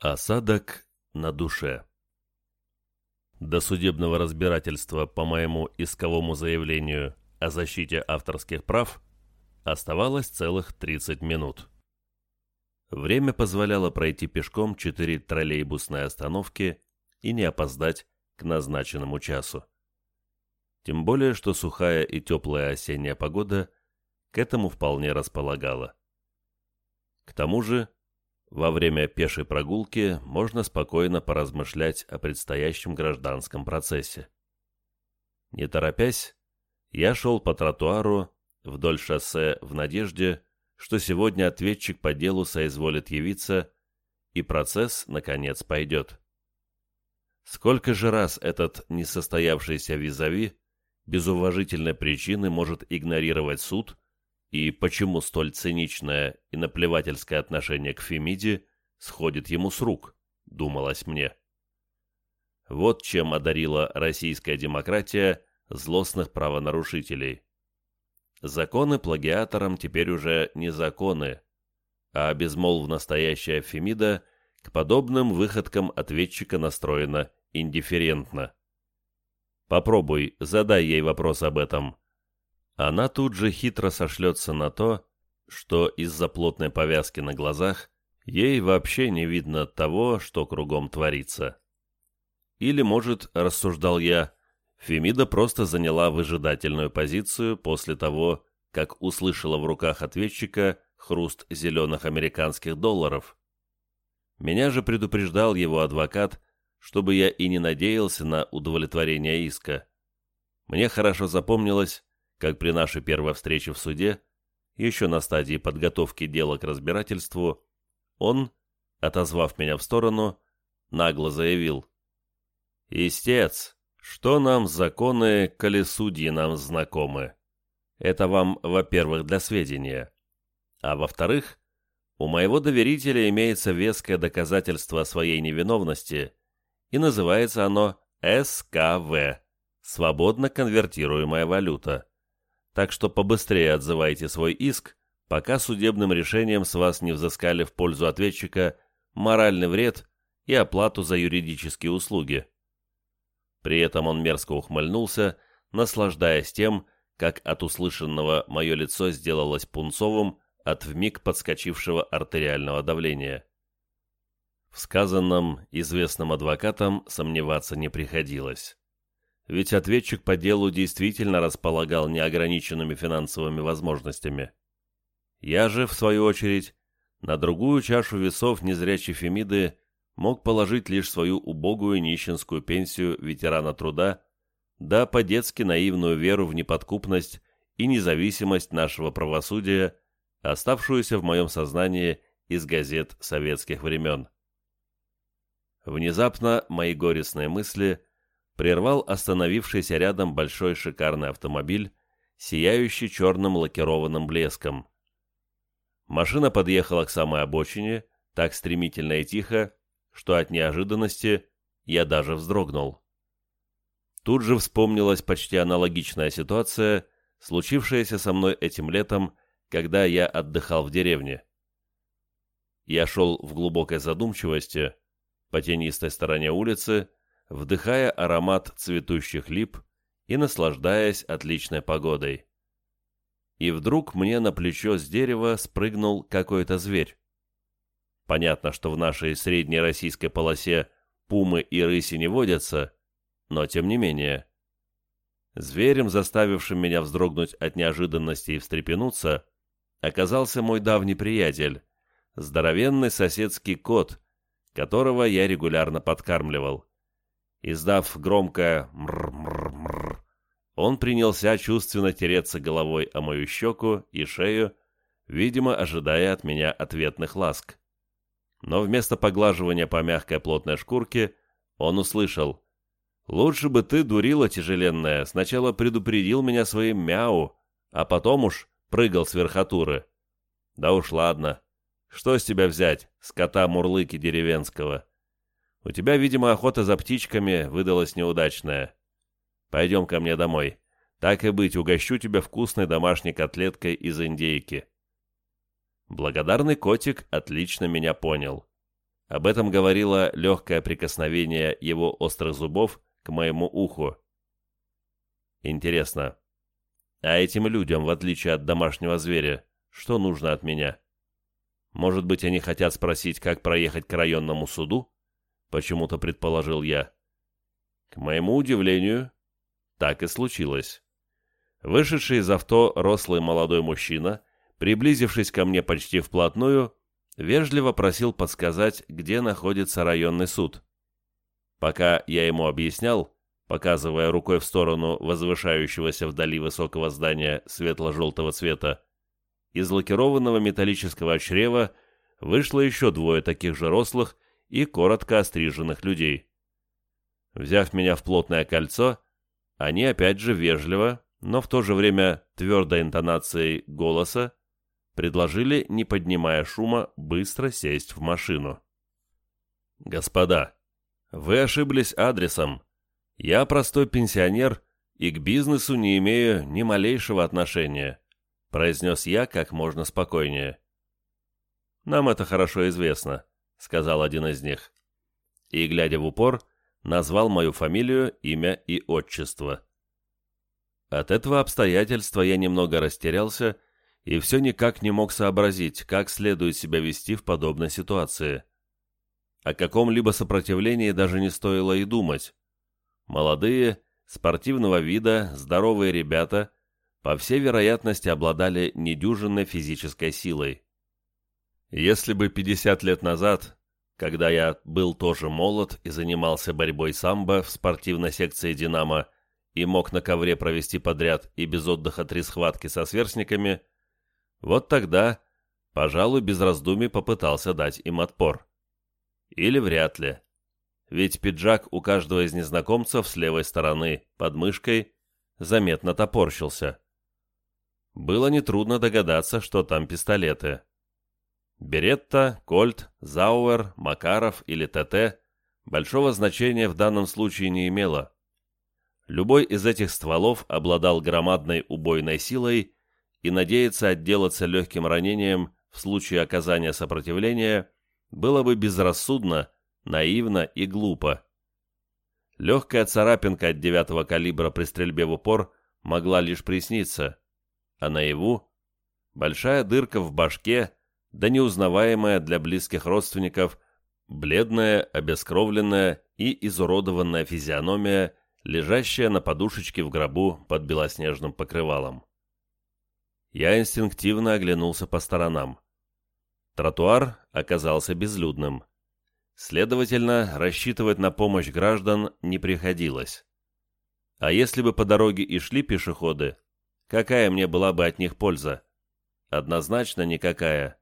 Осадок на душе. До судебного разбирательства по моему исковому заявлению о защите авторских прав оставалось целых 30 минут. Время позволяло пройти пешком четыре троллейбусные остановки и не опоздать к назначенному часу. Тем более, что сухая и теплая осенняя погода к этому вполне располагала. К тому же, во время пешей прогулки можно спокойно поразмышлять о предстоящем гражданском процессе. Не торопясь, я шел по тротуару вдоль шоссе в надежде, что сегодня ответчик по делу соизволит явиться, и процесс, наконец, пойдет. Сколько же раз этот несостоявшийся визави без уважительной причины может игнорировать суд и почему столь циничное и наплевательское отношение к Фемиде сходит ему с рук, думалось мне. Вот чем одарила российская демократия злостных правонарушителей. Законы плагиаторам теперь уже не законы, а безмолвно стоящая Фемида к подобным выходкам ответчика настроена индифферентно. Попробуй, задай ей вопрос об этом – она тут же хитро сошлется на то, что из-за плотной повязки на глазах ей вообще не видно того, что кругом творится. Или, может, рассуждал я, Фемида просто заняла выжидательную позицию после того, как услышала в руках ответчика хруст зеленых американских долларов. Меня же предупреждал его адвокат, чтобы я и не надеялся на удовлетворение иска. Мне хорошо запомнилось, как при нашей первой встрече в суде, еще на стадии подготовки дела к разбирательству, он, отозвав меня в сторону, нагло заявил. «Истец, что нам законы, коли судьи нам знакомы? Это вам, во-первых, для сведения. А во-вторых, у моего доверителя имеется веское доказательство своей невиновности, и называется оно СКВ – свободно конвертируемая валюта так что побыстрее отзывайте свой иск, пока судебным решением с вас не взыскали в пользу ответчика моральный вред и оплату за юридические услуги. При этом он мерзко ухмыльнулся, наслаждаясь тем, как от услышанного мое лицо сделалось пунцовым от вмиг подскочившего артериального давления. В сказанном известным адвокатам сомневаться не приходилось ведь ответчик по делу действительно располагал неограниченными финансовыми возможностями. Я же, в свою очередь, на другую чашу весов незрячей Фемиды мог положить лишь свою убогую нищенскую пенсию ветерана труда, да по-детски наивную веру в неподкупность и независимость нашего правосудия, оставшуюся в моем сознании из газет советских времен. Внезапно мои горестные мысли – прервал остановившийся рядом большой шикарный автомобиль, сияющий черным лакированным блеском. Машина подъехала к самой обочине, так стремительно и тихо, что от неожиданности я даже вздрогнул. Тут же вспомнилась почти аналогичная ситуация, случившаяся со мной этим летом, когда я отдыхал в деревне. Я шел в глубокой задумчивости по тенистой стороне улицы, вдыхая аромат цветущих лип и наслаждаясь отличной погодой. И вдруг мне на плечо с дерева спрыгнул какой-то зверь. Понятно, что в нашей средней российской полосе пумы и рыси не водятся, но тем не менее. Зверем, заставившим меня вздрогнуть от неожиданности и встрепенуться, оказался мой давний приятель, здоровенный соседский кот, которого я регулярно подкармливал. Издав громкое «мр-мр-мр», он принялся чувственно тереться головой о мою щеку и шею, видимо, ожидая от меня ответных ласк. Но вместо поглаживания по мягкой плотной шкурке он услышал «Лучше бы ты, дурила тяжеленная, сначала предупредил меня своим мяу, а потом уж прыгал с верхотуры». «Да уж ладно. Что с тебя взять, скота мурлыки деревенского?» У тебя, видимо, охота за птичками выдалась неудачная. Пойдем ко мне домой. Так и быть, угощу тебя вкусной домашней котлеткой из индейки». Благодарный котик отлично меня понял. Об этом говорило легкое прикосновение его острых зубов к моему уху. Интересно, а этим людям, в отличие от домашнего зверя, что нужно от меня? Может быть, они хотят спросить, как проехать к районному суду? Почему-то предположил я. К моему удивлению, так и случилось. Вышедший из авто рослый молодой мужчина, приблизившись ко мне почти вплотную, вежливо просил подсказать, где находится районный суд. Пока я ему объяснял, показывая рукой в сторону возвышающегося вдали высокого здания светло-желтого цвета, из лакированного металлического чрева вышло еще двое таких же рослых и коротко остриженных людей. Взяв меня в плотное кольцо, они опять же вежливо, но в то же время твердой интонацией голоса предложили, не поднимая шума, быстро сесть в машину. «Господа, вы ошиблись адресом. Я простой пенсионер и к бизнесу не имею ни малейшего отношения», произнес я как можно спокойнее. «Нам это хорошо известно», — сказал один из них. И, глядя в упор, назвал мою фамилию, имя и отчество. От этого обстоятельства я немного растерялся и все никак не мог сообразить, как следует себя вести в подобной ситуации. О каком-либо сопротивлении даже не стоило и думать. Молодые, спортивного вида, здоровые ребята, по всей вероятности, обладали недюжинной физической силой. Если бы 50 лет назад, когда я был тоже молод и занимался борьбой самбо в спортивной секции «Динамо», и мог на ковре провести подряд и без отдыха три схватки со сверстниками, вот тогда, пожалуй, без раздумий попытался дать им отпор. Или вряд ли. Ведь пиджак у каждого из незнакомцев с левой стороны, под мышкой, заметно топорщился. Было нетрудно догадаться, что там пистолеты. Беретта, Кольт, Зауэр, Макаров или ТТ большого значения в данном случае не имело. Любой из этих стволов обладал громадной убойной силой и надеяться отделаться легким ранением в случае оказания сопротивления было бы безрассудно, наивно и глупо. Легкая царапинка от девятого калибра при стрельбе в упор могла лишь присниться, а наяву – большая дырка в башке, да неузнаваемая для близких родственников, бледная, обескровленная и изуродованная физиономия, лежащая на подушечке в гробу под белоснежным покрывалом. Я инстинктивно оглянулся по сторонам. Тротуар оказался безлюдным. Следовательно, рассчитывать на помощь граждан не приходилось. А если бы по дороге и шли пешеходы, какая мне была бы от них польза? Однозначно никакая.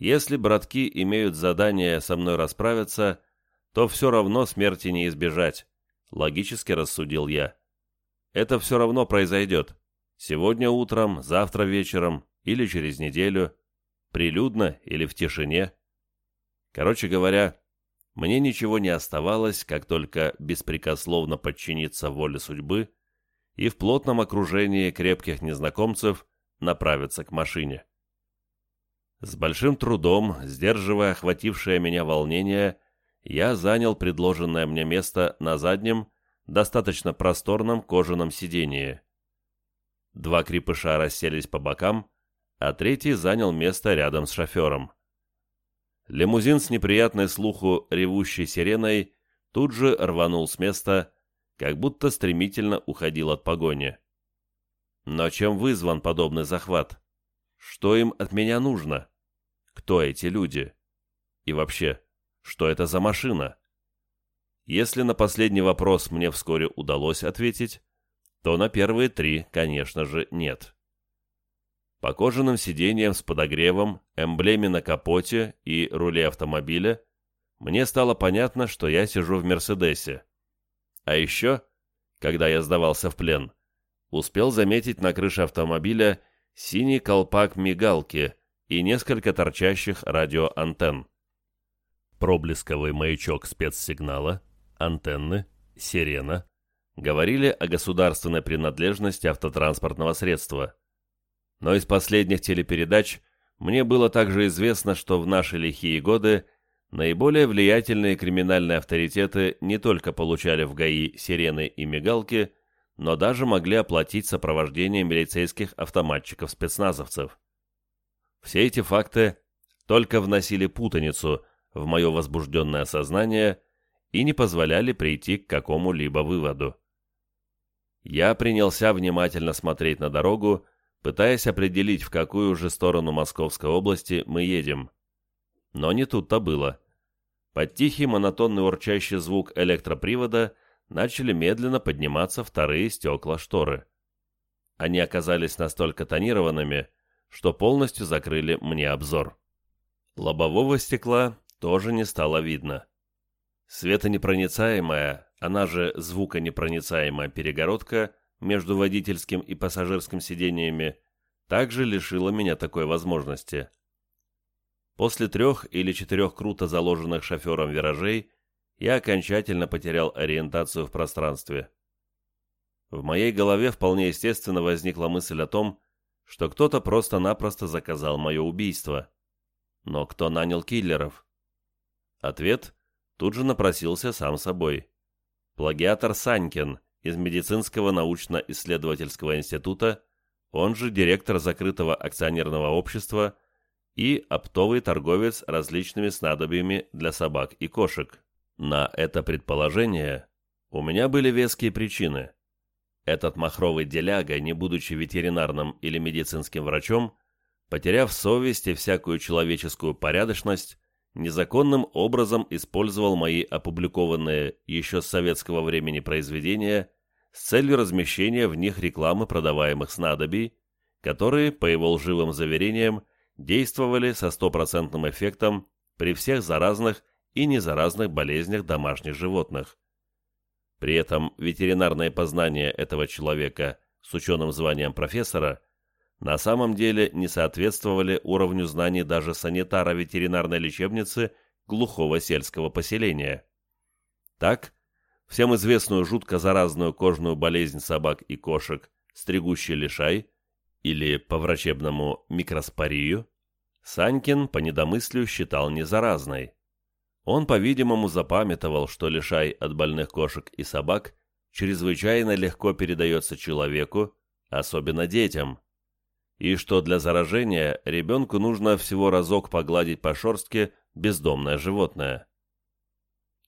Если братки имеют задание со мной расправиться, то все равно смерти не избежать, логически рассудил я. Это все равно произойдет. Сегодня утром, завтра вечером или через неделю, прилюдно или в тишине. Короче говоря, мне ничего не оставалось, как только беспрекословно подчиниться воле судьбы и в плотном окружении крепких незнакомцев направиться к машине. С большим трудом, сдерживая охватившее меня волнение, я занял предложенное мне место на заднем, достаточно просторном кожаном сидении. Два крепыша расселись по бокам, а третий занял место рядом с шофером. Лимузин с неприятной слуху ревущей сиреной тут же рванул с места, как будто стремительно уходил от погони. Но чем вызван подобный захват? Что им от меня нужно? Кто эти люди? И вообще, что это за машина? Если на последний вопрос мне вскоре удалось ответить, то на первые три, конечно же, нет. По кожаным сиденьям с подогревом, эмблеме на капоте и руле автомобиля мне стало понятно, что я сижу в «Мерседесе». А еще, когда я сдавался в плен, успел заметить на крыше автомобиля синий колпак мигалки и несколько торчащих радиоантенн. Проблесковый маячок спецсигнала, антенны, сирена, говорили о государственной принадлежности автотранспортного средства. Но из последних телепередач мне было также известно, что в наши лихие годы Наиболее влиятельные криминальные авторитеты не только получали в ГАИ сирены и мигалки, но даже могли оплатить сопровождение милицейских автоматчиков-спецназовцев. Все эти факты только вносили путаницу в мое возбужденное сознание и не позволяли прийти к какому-либо выводу. Я принялся внимательно смотреть на дорогу, пытаясь определить, в какую же сторону Московской области мы едем. Но не тут-то было. Под тихий монотонный урчащий звук электропривода начали медленно подниматься вторые стекла шторы. Они оказались настолько тонированными, что полностью закрыли мне обзор. Лобового стекла тоже не стало видно. Светонепроницаемая, она же звуконепроницаемая перегородка между водительским и пассажирским сидениями также лишила меня такой возможности. После трех или четырех круто заложенных шофером виражей я окончательно потерял ориентацию в пространстве. В моей голове вполне естественно возникла мысль о том, что кто-то просто-напросто заказал мое убийство. Но кто нанял киллеров? Ответ тут же напросился сам собой. Плагиатор Санькин из Медицинского научно-исследовательского института, он же директор закрытого акционерного общества и оптовый торговец различными снадобьями для собак и кошек. На это предположение у меня были веские причины. Этот махровый деляга, не будучи ветеринарным или медицинским врачом, потеряв совесть и всякую человеческую порядочность, незаконным образом использовал мои опубликованные еще с советского времени произведения с целью размещения в них рекламы продаваемых снадобий, которые, по его лживым заверениям, действовали со стопроцентным эффектом при всех заразных и незаразных болезнях домашних животных. При этом ветеринарные познания этого человека с ученым званием профессора на самом деле не соответствовали уровню знаний даже санитара ветеринарной лечебницы глухого сельского поселения. Так, всем известную жутко заразную кожную болезнь собак и кошек, стригущий лишай, или по-врачебному микроспорию, Санькин по недомыслию считал незаразной. Он, по-видимому, запамятовал, что лишай от больных кошек и собак чрезвычайно легко передается человеку, особенно детям, и что для заражения ребенку нужно всего разок погладить по шерстке бездомное животное.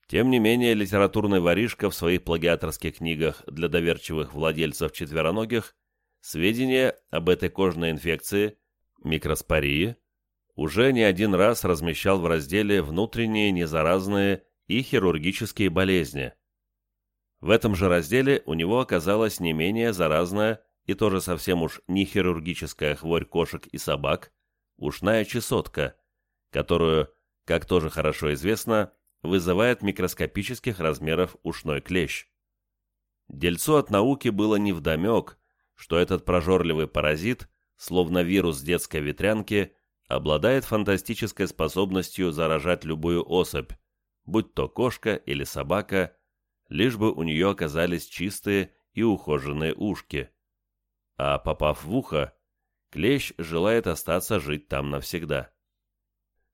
Тем не менее, литературный воришка в своих плагиаторских книгах для доверчивых владельцев четвероногих сведения об этой кожной инфекции, микроспории, уже не один раз размещал в разделе «Внутренние незаразные и хирургические болезни». В этом же разделе у него оказалась не менее заразная и тоже совсем уж не хирургическая хворь кошек и собак, ушная чесотка, которую, как тоже хорошо известно, вызывает микроскопических размеров ушной клещ. Дельцу от науки было невдомек, что этот прожорливый паразит, словно вирус детской ветрянки, обладает фантастической способностью заражать любую особь, будь то кошка или собака, лишь бы у нее оказались чистые и ухоженные ушки. А попав в ухо, клещ желает остаться жить там навсегда.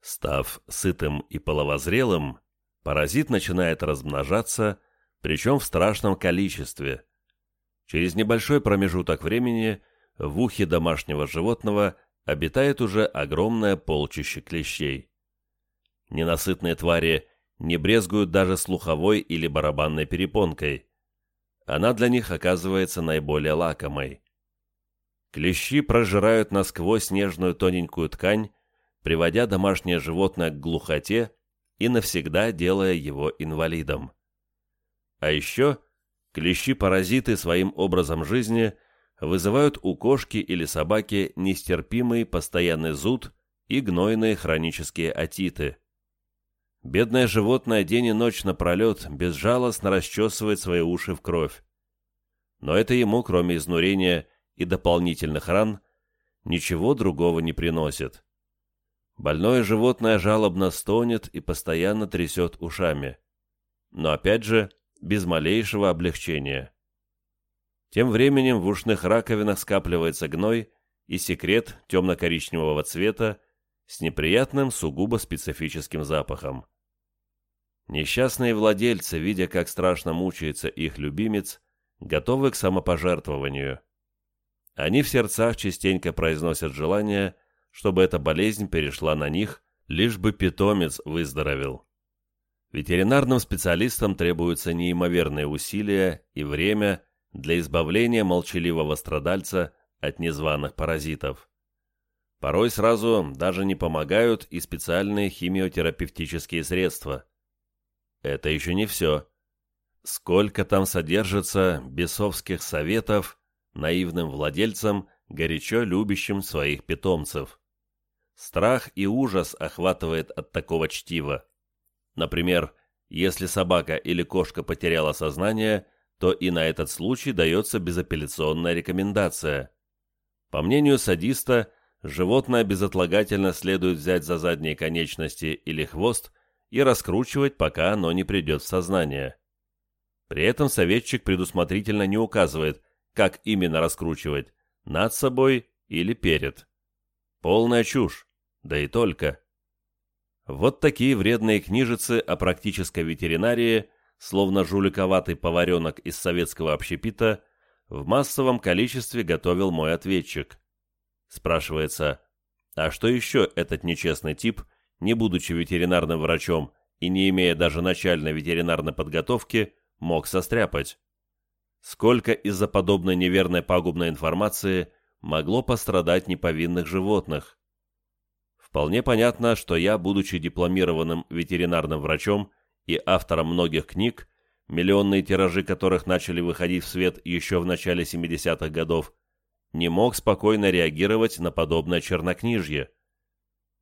Став сытым и половозрелым, паразит начинает размножаться, причем в страшном количестве. Через небольшой промежуток времени в ухе домашнего животного обитает уже огромное полчище клещей. Ненасытные твари не брезгуют даже слуховой или барабанной перепонкой. Она для них оказывается наиболее лакомой. Клещи прожирают насквозь нежную тоненькую ткань, приводя домашнее животное к глухоте и навсегда делая его инвалидом. А еще клещи-паразиты своим образом жизни – вызывают у кошки или собаки нестерпимый постоянный зуд и гнойные хронические отиты. Бедное животное день и ночь напролет безжалостно расчесывает свои уши в кровь. Но это ему, кроме изнурения и дополнительных ран, ничего другого не приносит. Больное животное жалобно стонет и постоянно трясет ушами. Но опять же, без малейшего облегчения. Тем временем в ушных раковинах скапливается гной и секрет темно-коричневого цвета с неприятным сугубо специфическим запахом. Несчастные владельцы, видя, как страшно мучается их любимец, готовы к самопожертвованию. Они в сердцах частенько произносят желание, чтобы эта болезнь перешла на них, лишь бы питомец выздоровел. Ветеринарным специалистам требуются неимоверные усилия и время для избавления молчаливого страдальца от незваных паразитов. Порой сразу даже не помогают и специальные химиотерапевтические средства. Это еще не все. Сколько там содержится бесовских советов наивным владельцам, горячо любящим своих питомцев. Страх и ужас охватывает от такого чтива. Например, если собака или кошка потеряла сознание, то и на этот случай дается безапелляционная рекомендация. По мнению садиста, животное безотлагательно следует взять за задние конечности или хвост и раскручивать, пока оно не придет в сознание. При этом советчик предусмотрительно не указывает, как именно раскручивать – над собой или перед. Полная чушь, да и только. Вот такие вредные книжицы о практической ветеринарии, словно жуликоватый поваренок из советского общепита, в массовом количестве готовил мой ответчик. Спрашивается, а что еще этот нечестный тип, не будучи ветеринарным врачом и не имея даже начальной ветеринарной подготовки, мог состряпать? Сколько из-за подобной неверной пагубной информации могло пострадать неповинных животных? Вполне понятно, что я, будучи дипломированным ветеринарным врачом и автором многих книг, миллионные тиражи которых начали выходить в свет еще в начале 70-х годов, не мог спокойно реагировать на подобное чернокнижье.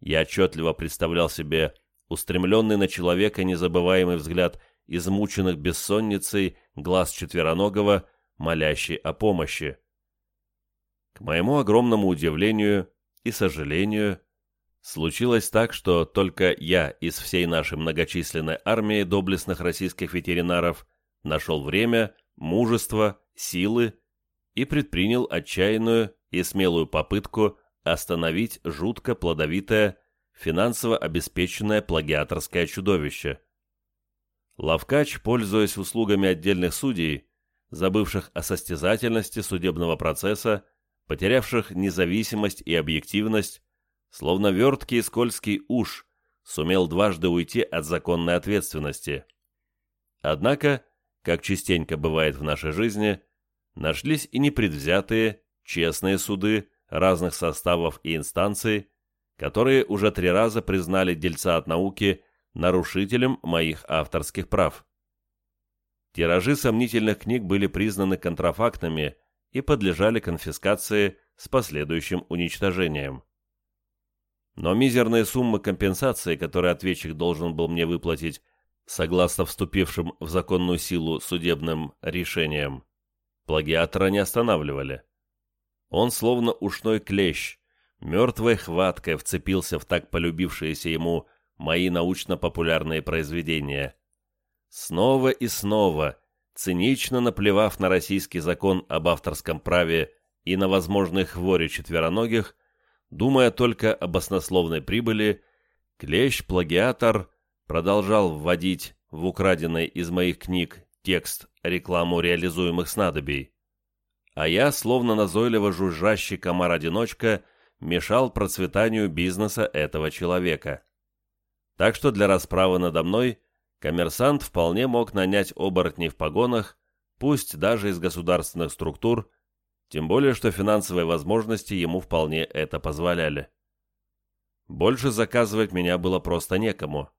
Я отчетливо представлял себе устремленный на человека незабываемый взгляд измученных бессонницей глаз четвероногого, молящий о помощи. К моему огромному удивлению и сожалению, Случилось так, что только я из всей нашей многочисленной армии доблестных российских ветеринаров нашел время, мужество, силы и предпринял отчаянную и смелую попытку остановить жутко плодовитое, финансово обеспеченное плагиаторское чудовище. Лавкач, пользуясь услугами отдельных судей, забывших о состязательности судебного процесса, потерявших независимость и объективность, словно верткий и скользкий уж, сумел дважды уйти от законной ответственности. Однако, как частенько бывает в нашей жизни, нашлись и непредвзятые, честные суды разных составов и инстанций, которые уже три раза признали дельца от науки нарушителем моих авторских прав. Тиражи сомнительных книг были признаны контрафактными и подлежали конфискации с последующим уничтожением но мизерные суммы компенсации, которые ответчик должен был мне выплатить, согласно вступившим в законную силу судебным решениям, плагиатора не останавливали. Он, словно ушной клещ, мертвой хваткой вцепился в так полюбившиеся ему мои научно-популярные произведения. Снова и снова, цинично наплевав на российский закон об авторском праве и на возможные хвори четвероногих, Думая только об оснословной прибыли, клещ-плагиатор продолжал вводить в украденный из моих книг текст рекламу реализуемых снадобий. А я, словно назойливо жужжащий комар-одиночка, мешал процветанию бизнеса этого человека. Так что для расправы надо мной коммерсант вполне мог нанять оборотней в погонах, пусть даже из государственных структур, тем более, что финансовые возможности ему вполне это позволяли. Больше заказывать меня было просто некому.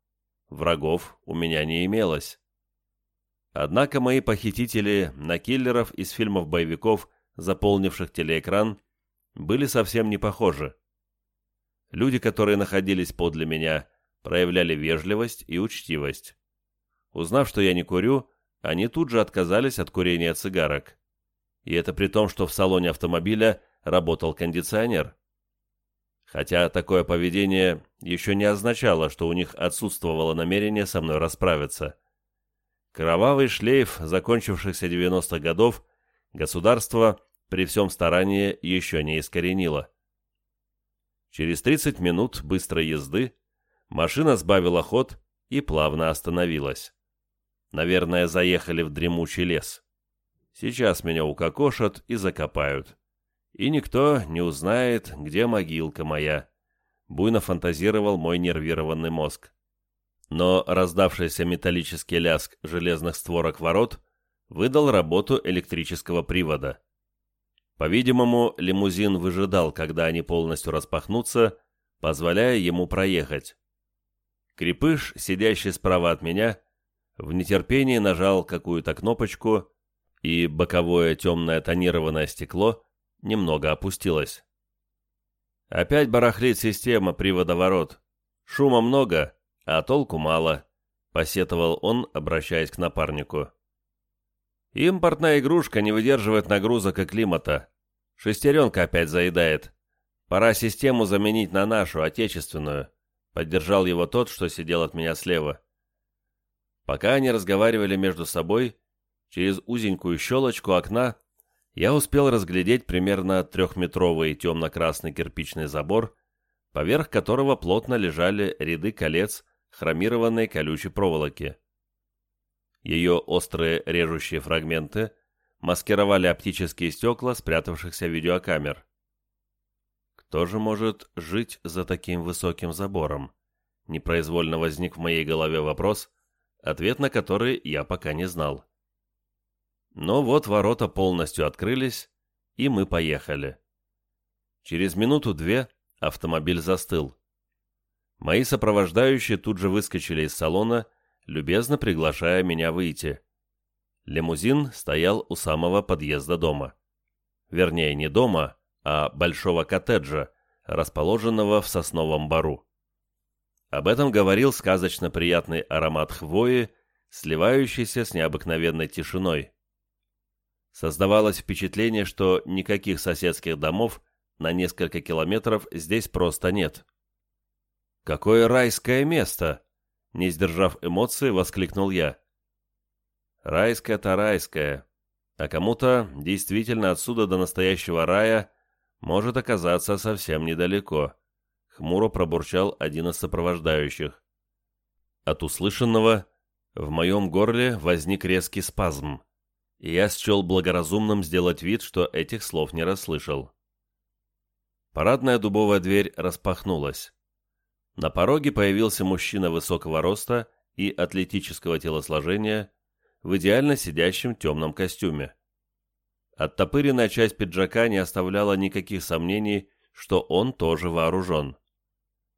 Врагов у меня не имелось. Однако мои похитители на киллеров из фильмов-боевиков, заполнивших телеэкран, были совсем не похожи. Люди, которые находились подле меня, проявляли вежливость и учтивость. Узнав, что я не курю, они тут же отказались от курения цигарок и это при том, что в салоне автомобиля работал кондиционер. Хотя такое поведение еще не означало, что у них отсутствовало намерение со мной расправиться. Кровавый шлейф закончившихся 90-х годов государство при всем старании еще не искоренило. Через 30 минут быстрой езды машина сбавила ход и плавно остановилась. Наверное, заехали в дремучий лес. Сейчас меня укокошат и закопают. И никто не узнает, где могилка моя. Буйно фантазировал мой нервированный мозг. Но раздавшийся металлический лязг железных створок ворот выдал работу электрического привода. По-видимому, лимузин выжидал, когда они полностью распахнутся, позволяя ему проехать. Крепыш, сидящий справа от меня, в нетерпении нажал какую-то кнопочку, и боковое темное тонированное стекло немного опустилось. Опять барахлит система привода ворот. Шума много, а толку мало, посетовал он, обращаясь к напарнику. Импортная игрушка не выдерживает нагрузок и климата. Шестеренка опять заедает. Пора систему заменить на нашу, отечественную. Поддержал его тот, что сидел от меня слева. Пока они разговаривали между собой, через узенькую щелочку окна я успел разглядеть примерно трехметровый темно-красный кирпичный забор, поверх которого плотно лежали ряды колец хромированной колючей проволоки. Ее острые режущие фрагменты маскировали оптические стекла спрятавшихся видеокамер. Кто же может жить за таким высоким забором? Непроизвольно возник в моей голове вопрос, ответ на который я пока не знал. Но вот ворота полностью открылись, и мы поехали. Через минуту-две автомобиль застыл. Мои сопровождающие тут же выскочили из салона, любезно приглашая меня выйти. Лимузин стоял у самого подъезда дома. Вернее, не дома, а большого коттеджа, расположенного в сосновом бару. Об этом говорил сказочно приятный аромат хвои, сливающийся с необыкновенной тишиной. Создавалось впечатление, что никаких соседских домов на несколько километров здесь просто нет. «Какое райское место!» Не сдержав эмоций, воскликнул я. «Райское-то райское, а кому-то действительно отсюда до настоящего рая может оказаться совсем недалеко», — хмуро пробурчал один из сопровождающих. От услышанного в моем горле возник резкий спазм, я счел благоразумным сделать вид, что этих слов не расслышал. Парадная дубовая дверь распахнулась. На пороге появился мужчина высокого роста и атлетического телосложения в идеально сидящем темном костюме. Оттопыренная часть пиджака не оставляла никаких сомнений, что он тоже вооружен.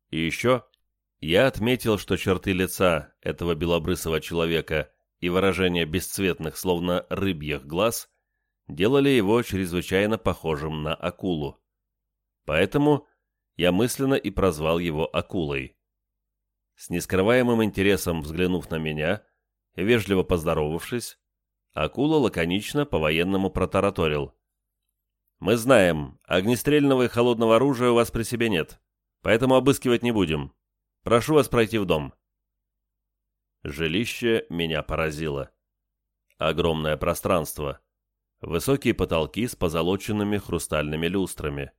И еще я отметил, что черты лица этого белобрысого человека и выражение бесцветных, словно рыбьих глаз, делали его чрезвычайно похожим на акулу. Поэтому я мысленно и прозвал его акулой. С нескрываемым интересом взглянув на меня, вежливо поздоровавшись, Акула лаконично по-военному протараторил. «Мы знаем, огнестрельного и холодного оружия у вас при себе нет, поэтому обыскивать не будем. Прошу вас пройти в дом». Жилище меня поразило. Огромное пространство. Высокие потолки с позолоченными хрустальными люстрами.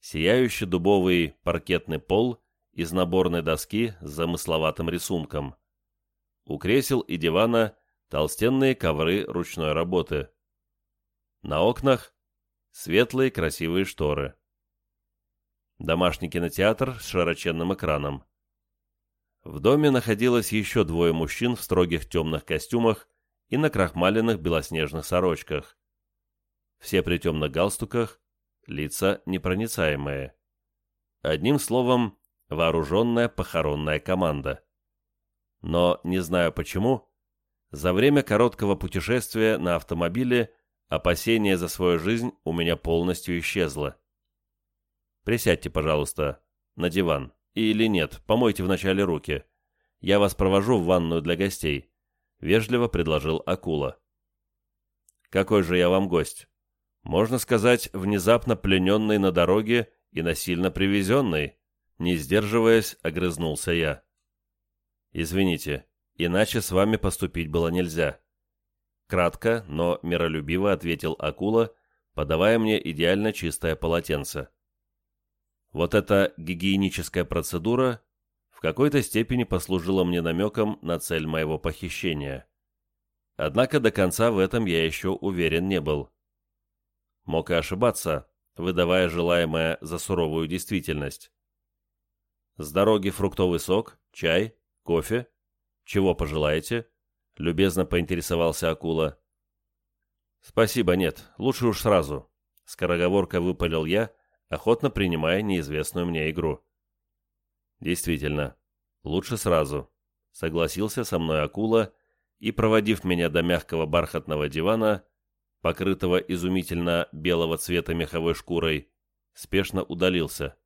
Сияющий дубовый паркетный пол из наборной доски с замысловатым рисунком. У кресел и дивана толстенные ковры ручной работы. На окнах светлые красивые шторы. Домашний кинотеатр с широченным экраном. В доме находилось еще двое мужчин в строгих темных костюмах и на крахмаленных белоснежных сорочках. Все при темных галстуках, лица непроницаемые. Одним словом, вооруженная похоронная команда. Но, не знаю почему, за время короткого путешествия на автомобиле опасение за свою жизнь у меня полностью исчезло. Присядьте, пожалуйста, на диван. Или нет, помойте вначале руки. Я вас провожу в ванную для гостей», — вежливо предложил Акула. «Какой же я вам гость? Можно сказать, внезапно плененный на дороге и насильно привезенный?» Не сдерживаясь, огрызнулся я. «Извините, Иначе с вами поступить было нельзя. Кратко, но миролюбиво ответил акула, подавая мне идеально чистое полотенце. Вот эта гигиеническая процедура в какой-то степени послужило мне намеком на цель моего похищения. Однако до конца в этом я еще уверен не был. Мог и ошибаться, выдавая желаемое за суровую действительность. С дороги фруктовый сок, чай, кофе. Чего пожелаете? Любезно поинтересовался акула. Спасибо, нет, лучше уж сразу. Скороговорка выпалил я, охотно принимая неизвестную мне игру. Действительно, лучше сразу. Согласился со мной акула и, проводив меня до мягкого бархатного дивана, покрытого изумительно белого цвета меховой шкурой, спешно удалился.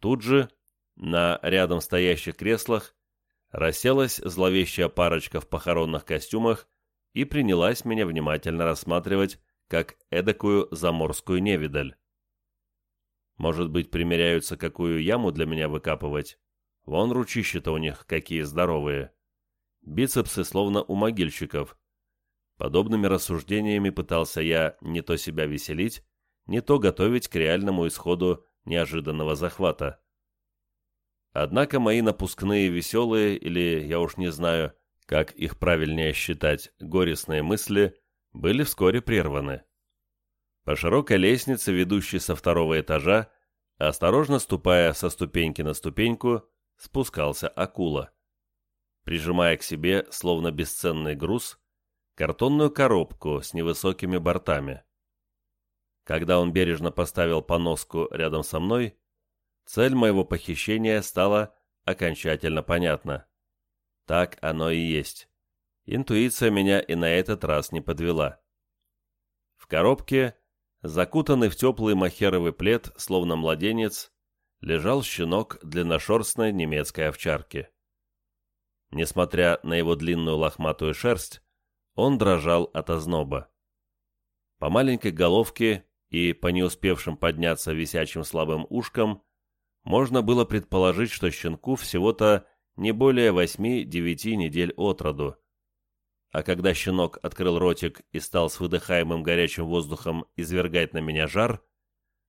Тут же на рядом стоящих креслах расселась зловещая парочка в похоронных костюмах и принялась меня внимательно рассматривать как эдакую заморскую невидаль. Может быть, примеряются, какую яму для меня выкапывать? Вон ручища-то у них какие здоровые. Бицепсы словно у могильщиков. Подобными рассуждениями пытался я не то себя веселить, не то готовить к реальному исходу неожиданного захвата. Однако мои напускные веселые, или я уж не знаю, как их правильнее считать, горестные мысли, были вскоре прерваны. По широкой лестнице, ведущей со второго этажа, осторожно ступая со ступеньки на ступеньку, спускался акула. Прижимая к себе, словно бесценный груз, картонную коробку с невысокими бортами. Когда он бережно поставил поноску рядом со мной, Цель моего похищения стала окончательно понятна. Так оно и есть. Интуиция меня и на этот раз не подвела. В коробке, закутанный в теплый махеровый плед, словно младенец, лежал щенок длинношерстной немецкой овчарки. Несмотря на его длинную лохматую шерсть, он дрожал от озноба. По маленькой головке и по не успевшим подняться висячим слабым ушкам можно было предположить, что щенку всего-то не более восьми-девяти недель от роду. А когда щенок открыл ротик и стал с выдыхаемым горячим воздухом извергать на меня жар,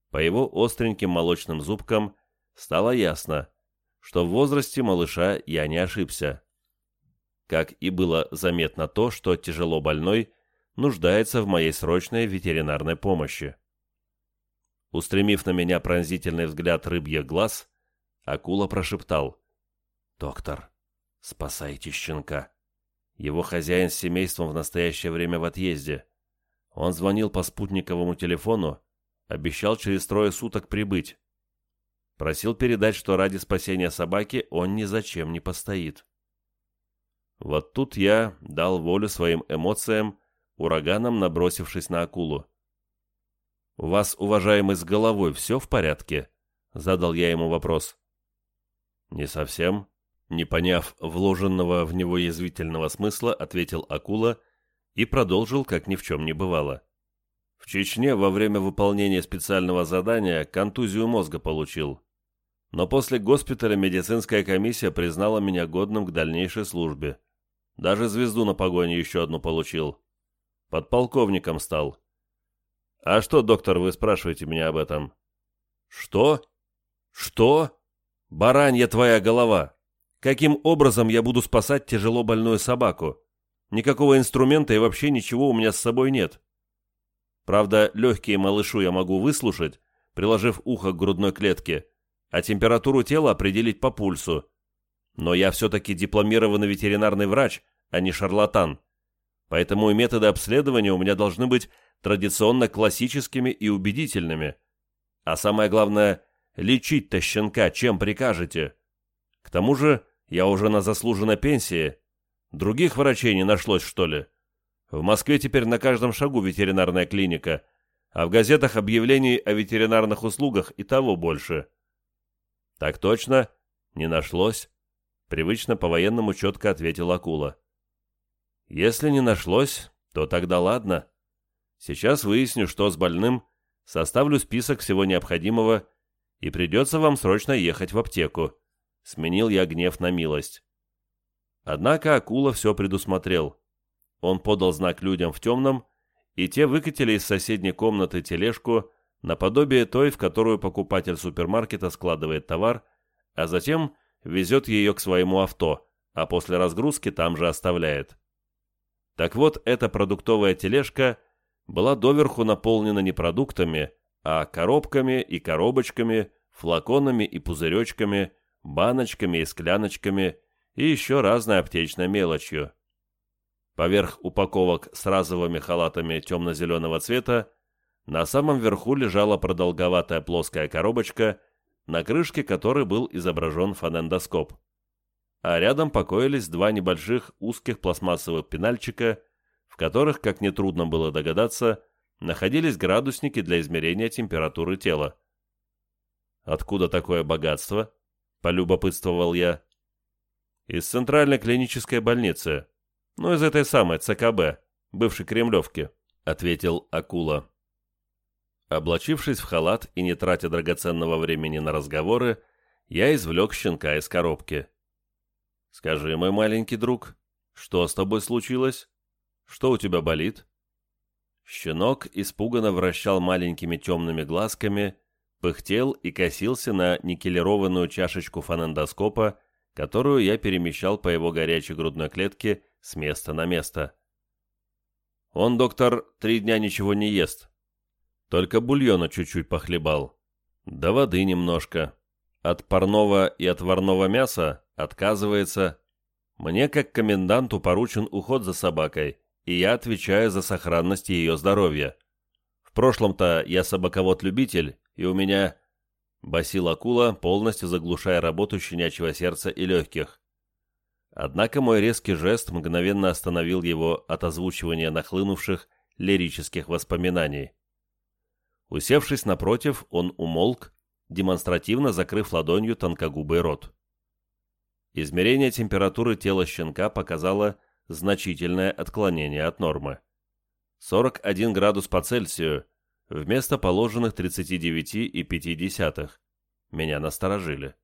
по его остреньким молочным зубкам стало ясно, что в возрасте малыша я не ошибся. Как и было заметно то, что тяжело больной нуждается в моей срочной ветеринарной помощи. Устремив на меня пронзительный взгляд рыбьих глаз, акула прошептал. «Доктор, спасайте щенка. Его хозяин с семейством в настоящее время в отъезде. Он звонил по спутниковому телефону, обещал через трое суток прибыть. Просил передать, что ради спасения собаки он ни зачем не постоит». Вот тут я дал волю своим эмоциям, ураганом набросившись на акулу. «У вас, уважаемый, с головой все в порядке?» — задал я ему вопрос. «Не совсем», — не поняв вложенного в него язвительного смысла, ответил акула и продолжил, как ни в чем не бывало. «В Чечне во время выполнения специального задания контузию мозга получил. Но после госпиталя медицинская комиссия признала меня годным к дальнейшей службе. Даже звезду на погоне еще одну получил. Подполковником стал». «А что, доктор, вы спрашиваете меня об этом?» «Что? Что? Баранья твоя голова! Каким образом я буду спасать тяжело больную собаку? Никакого инструмента и вообще ничего у меня с собой нет. Правда, легкие малышу я могу выслушать, приложив ухо к грудной клетке, а температуру тела определить по пульсу. Но я все-таки дипломированный ветеринарный врач, а не шарлатан. Поэтому и методы обследования у меня должны быть традиционно классическими и убедительными. А самое главное, лечить-то щенка чем прикажете? К тому же я уже на заслуженной пенсии. Других врачей не нашлось, что ли? В Москве теперь на каждом шагу ветеринарная клиника, а в газетах объявлений о ветеринарных услугах и того больше. Так точно, не нашлось. Привычно по-военному четко ответил Акула. Если не нашлось, то тогда ладно. Сейчас выясню, что с больным, составлю список всего необходимого, и придется вам срочно ехать в аптеку. Сменил я гнев на милость. Однако акула все предусмотрел. Он подал знак людям в темном, и те выкатили из соседней комнаты тележку наподобие той, в которую покупатель супермаркета складывает товар, а затем везет ее к своему авто, а после разгрузки там же оставляет. Так вот, эта продуктовая тележка была доверху наполнена не продуктами, а коробками и коробочками, флаконами и пузыречками, баночками и скляночками и еще разной аптечной мелочью. Поверх упаковок с разовыми халатами темно-зеленого цвета на самом верху лежала продолговатая плоская коробочка, на крышке которой был изображен фонендоскоп. А рядом покоились два небольших узких пластмассовых пенальчика, в которых, как нетрудно было догадаться, находились градусники для измерения температуры тела. «Откуда такое богатство?» — полюбопытствовал я. «Из Центральной клинической больницы. Ну, из этой самой ЦКБ, бывшей Кремлевки», — ответил Акула. Облачившись в халат и не тратя драгоценного времени на разговоры, я извлек щенка из коробки. «Скажи, мой маленький друг, что с тобой случилось? Что у тебя болит?» Щенок испуганно вращал маленькими темными глазками, пыхтел и косился на никелированную чашечку фонендоскопа, которую я перемещал по его горячей грудной клетке с места на место. Он, доктор, три дня ничего не ест. Только бульона чуть-чуть похлебал. Да воды немножко. От парного и отварного мяса отказывается. Мне, как коменданту, поручен уход за собакой, и я отвечаю за сохранность ее здоровья. В прошлом-то я собаковод-любитель, и у меня...» Басил акула, полностью заглушая работу щенячьего сердца и легких. Однако мой резкий жест мгновенно остановил его от озвучивания нахлынувших лирических воспоминаний. Усевшись напротив, он умолк, демонстративно закрыв ладонью тонкогубый рот. Измерение температуры тела щенка показало значительное отклонение от нормы. 41 градус по Цельсию вместо положенных 39,5. Меня насторожили.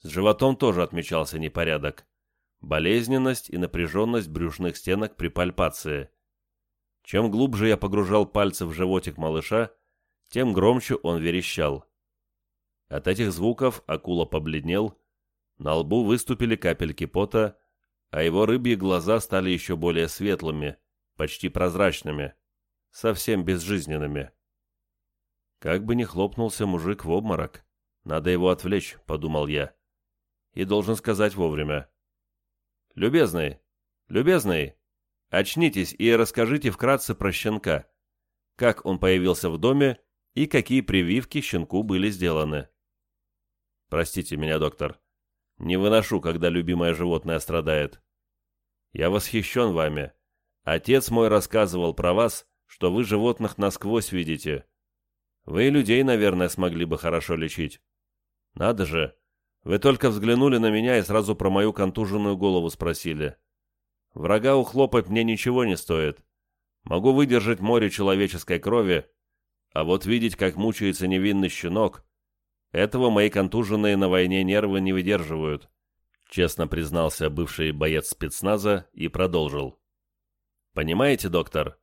С животом тоже отмечался непорядок. Болезненность и напряженность брюшных стенок при пальпации. Чем глубже я погружал пальцы в животик малыша, тем громче он верещал. От этих звуков акула побледнел, на лбу выступили капельки пота, а его рыбьи глаза стали еще более светлыми, почти прозрачными, совсем безжизненными. Как бы ни хлопнулся мужик в обморок, надо его отвлечь, подумал я. И должен сказать вовремя. «Любезный, любезный, очнитесь и расскажите вкратце про щенка. Как он появился в доме и какие прививки щенку были сделаны?» «Простите меня, доктор. Не выношу, когда любимое животное страдает. Я восхищен вами. Отец мой рассказывал про вас, что вы животных насквозь видите. Вы и людей, наверное, смогли бы хорошо лечить. Надо же, вы только взглянули на меня и сразу про мою контуженную голову спросили. Врага ухлопать мне ничего не стоит. Могу выдержать море человеческой крови, а вот видеть, как мучается невинный щенок, этого мои контуженные на войне нервы не выдерживают честно признался бывший боец спецназа и продолжил. «Понимаете, доктор,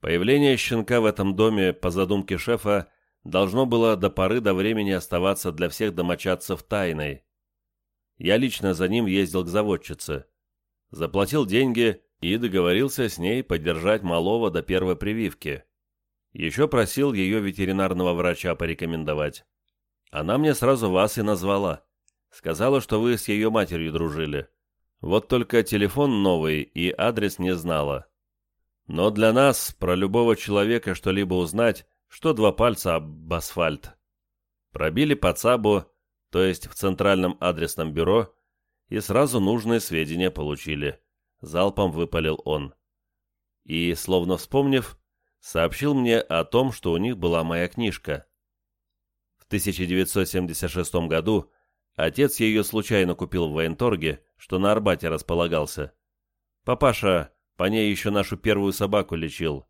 появление щенка в этом доме, по задумке шефа, должно было до поры до времени оставаться для всех домочадцев тайной. Я лично за ним ездил к заводчице, заплатил деньги и договорился с ней поддержать малого до первой прививки. Еще просил ее ветеринарного врача порекомендовать. Она мне сразу вас и назвала. Сказала, что вы с ее матерью дружили. Вот только телефон новый и адрес не знала. Но для нас, про любого человека что-либо узнать, что два пальца об асфальт. Пробили по ЦАБу, то есть в Центральном адресном бюро, и сразу нужные сведения получили. Залпом выпалил он. И, словно вспомнив, сообщил мне о том, что у них была моя книжка. В 1976 году Отец ее случайно купил в военторге, что на Арбате располагался. Папаша по ней еще нашу первую собаку лечил.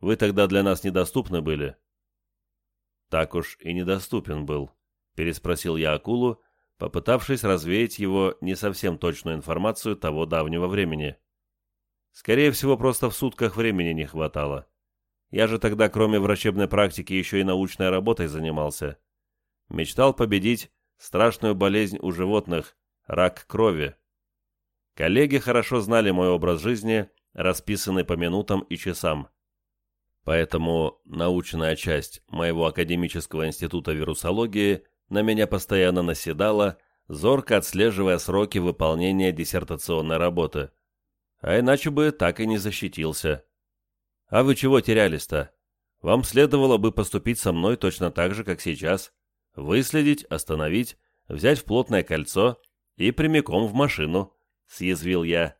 Вы тогда для нас недоступны были». «Так уж и недоступен был», — переспросил я акулу, попытавшись развеять его не совсем точную информацию того давнего времени. Скорее всего, просто в сутках времени не хватало. Я же тогда, кроме врачебной практики, еще и научной работой занимался. Мечтал победить страшную болезнь у животных – рак крови. Коллеги хорошо знали мой образ жизни, расписанный по минутам и часам. Поэтому научная часть моего академического института вирусологии на меня постоянно наседала, зорко отслеживая сроки выполнения диссертационной работы. А иначе бы так и не защитился. А вы чего терялись-то? Вам следовало бы поступить со мной точно так же, как сейчас. Выследить, остановить, взять в плотное кольцо и прямиком в машину, — съязвил я.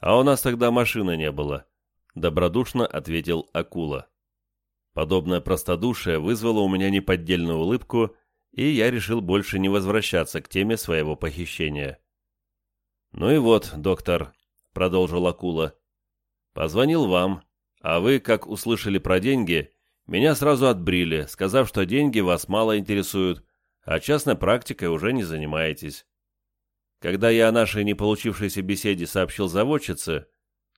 А у нас тогда машины не было, — добродушно ответил Акула. Подобное простодушие вызвало у меня неподдельную улыбку, и я решил больше не возвращаться к теме своего похищения. «Ну и вот, доктор», — продолжил Акула, — «позвонил вам, а вы, как услышали про деньги, меня сразу отбрили, сказав, что деньги вас мало интересуют, а частной практикой уже не занимаетесь. Когда я о нашей не получившейся беседе сообщил заводчице,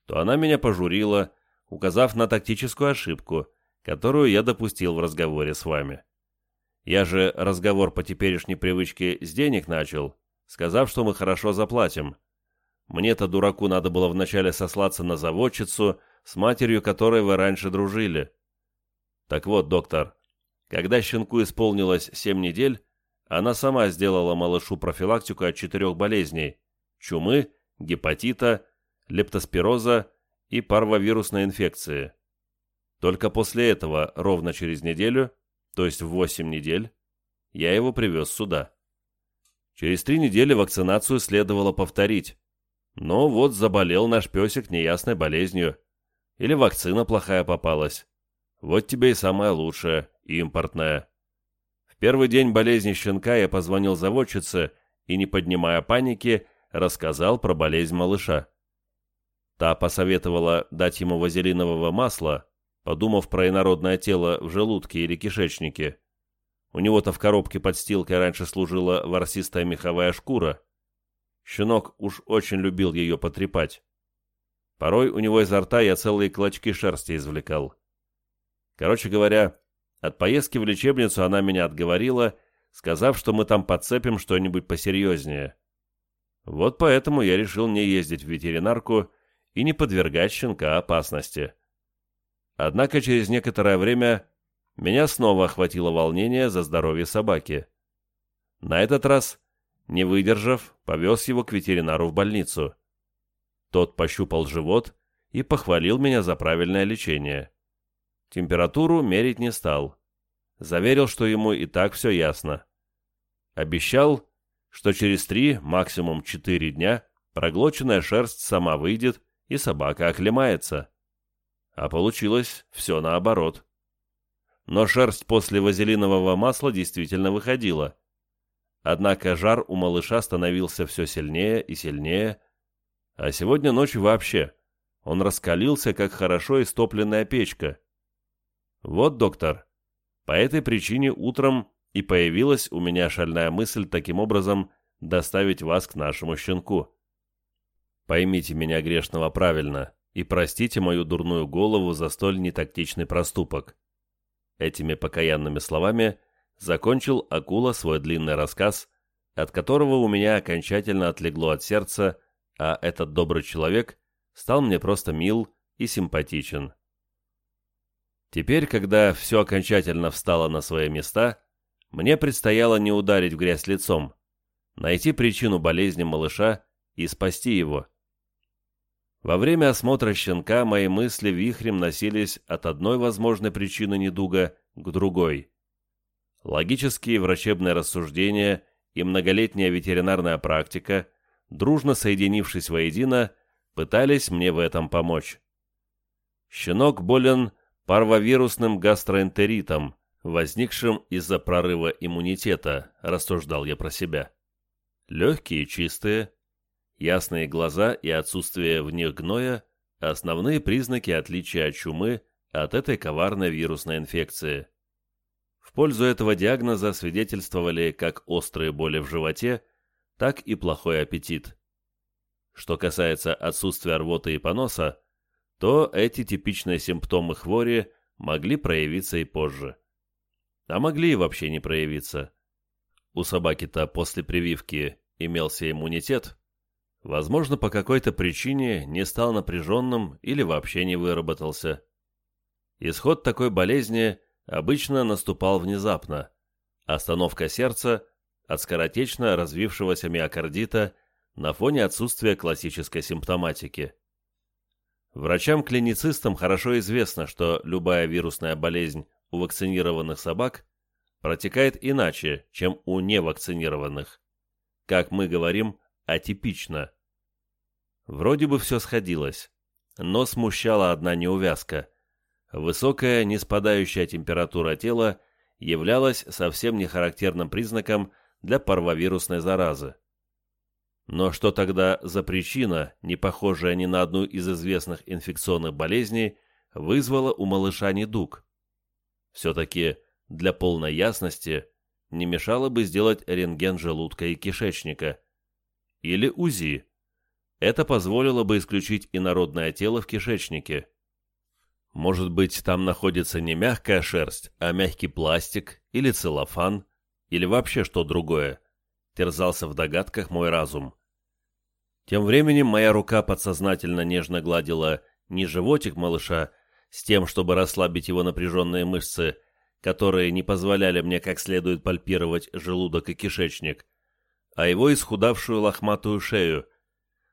то она меня пожурила, указав на тактическую ошибку, которую я допустил в разговоре с вами. Я же разговор по теперешней привычке с денег начал, сказав, что мы хорошо заплатим. Мне-то, дураку, надо было вначале сослаться на заводчицу, с матерью которой вы раньше дружили. Так вот, доктор, когда щенку исполнилось семь недель, она сама сделала малышу профилактику от четырех болезней – чумы, гепатита, лептоспироза и парвовирусной инфекции. Только после этого, ровно через неделю, то есть в 8 недель, я его привез сюда. Через три недели вакцинацию следовало повторить. Но вот заболел наш песик неясной болезнью. Или вакцина плохая попалась. Вот тебе и самая лучшая, импортная. Первый день болезни щенка я позвонил заводчице и, не поднимая паники, рассказал про болезнь малыша. Та посоветовала дать ему вазелинового масла, подумав про инородное тело в желудке или кишечнике. У него-то в коробке подстилкой раньше служила ворсистая меховая шкура. Щенок уж очень любил ее потрепать. Порой у него изо рта я целые клочки шерсти извлекал. Короче говоря, от поездки в лечебницу она меня отговорила, сказав, что мы там подцепим что-нибудь посерьезнее. Вот поэтому я решил не ездить в ветеринарку и не подвергать щенка опасности. Однако через некоторое время меня снова охватило волнение за здоровье собаки. На этот раз, не выдержав, повез его к ветеринару в больницу. Тот пощупал живот и похвалил меня за правильное лечение. Температуру мерить не стал. Заверил, что ему и так все ясно. Обещал, что через три, максимум четыре дня проглоченная шерсть сама выйдет и собака оклемается. А получилось все наоборот. Но шерсть после вазелинового масла действительно выходила. Однако жар у малыша становился все сильнее и сильнее, а сегодня ночью вообще он раскалился, как хорошо истопленная печка. Вот, доктор, по этой причине утром и появилась у меня шальная мысль таким образом доставить вас к нашему щенку. Поймите меня грешного правильно и простите мою дурную голову за столь нетактичный проступок. Этими покаянными словами закончил Акула свой длинный рассказ, от которого у меня окончательно отлегло от сердца, а этот добрый человек стал мне просто мил и симпатичен. Теперь, когда все окончательно встало на свои места, мне предстояло не ударить в грязь лицом, найти причину болезни малыша и спасти его. Во время осмотра щенка мои мысли вихрем носились от одной возможной причины недуга к другой. Логические врачебные рассуждения и многолетняя ветеринарная практика, дружно соединившись воедино, пытались мне в этом помочь. Щенок болен парвовирусным гастроэнтеритом, возникшим из-за прорыва иммунитета, рассуждал я про себя. Легкие, чистые, ясные глаза и отсутствие в них гноя – основные признаки отличия от чумы от этой коварной вирусной инфекции. В пользу этого диагноза свидетельствовали как острые боли в животе, так и плохой аппетит. Что касается отсутствия рвоты и поноса, то эти типичные симптомы хвори могли проявиться и позже. А могли и вообще не проявиться. у собаки-то после прививки имелся иммунитет, возможно, по какой-то причине не стал напряженным или вообще не выработался. Исход такой болезни обычно наступал внезапно. Остановка сердца от скоротечно развившегося миокардита на фоне отсутствия классической симптоматики. Врачам-клиницистам хорошо известно, что любая вирусная болезнь у вакцинированных собак протекает иначе, чем у невакцинированных. Как мы говорим, атипично. Вроде бы все сходилось, но смущала одна неувязка. Высокая, неспадающая температура тела являлась совсем не характерным признаком для парвовирусной заразы. Но что тогда за причина, не похожая ни на одну из известных инфекционных болезней, вызвала у малыша недуг? Все-таки для полной ясности не мешало бы сделать рентген желудка и кишечника. Или УЗИ. Это позволило бы исключить инородное тело в кишечнике. Может быть, там находится не мягкая шерсть, а мягкий пластик или целлофан, или вообще что другое терзался в догадках мой разум. Тем временем моя рука подсознательно нежно гладила не животик малыша, с тем, чтобы расслабить его напряженные мышцы, которые не позволяли мне как следует пальпировать желудок и кишечник, а его исхудавшую лохматую шею,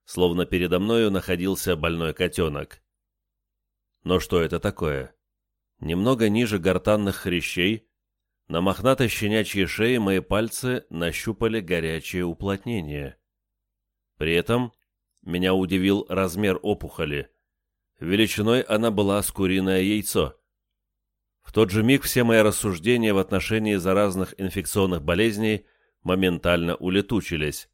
словно передо мною находился больной котенок. Но что это такое? Немного ниже гортанных хрящей на мохнатой щенячьей шее мои пальцы нащупали горячее уплотнение. При этом меня удивил размер опухоли. Величиной она была с куриное яйцо. В тот же миг все мои рассуждения в отношении заразных инфекционных болезней моментально улетучились.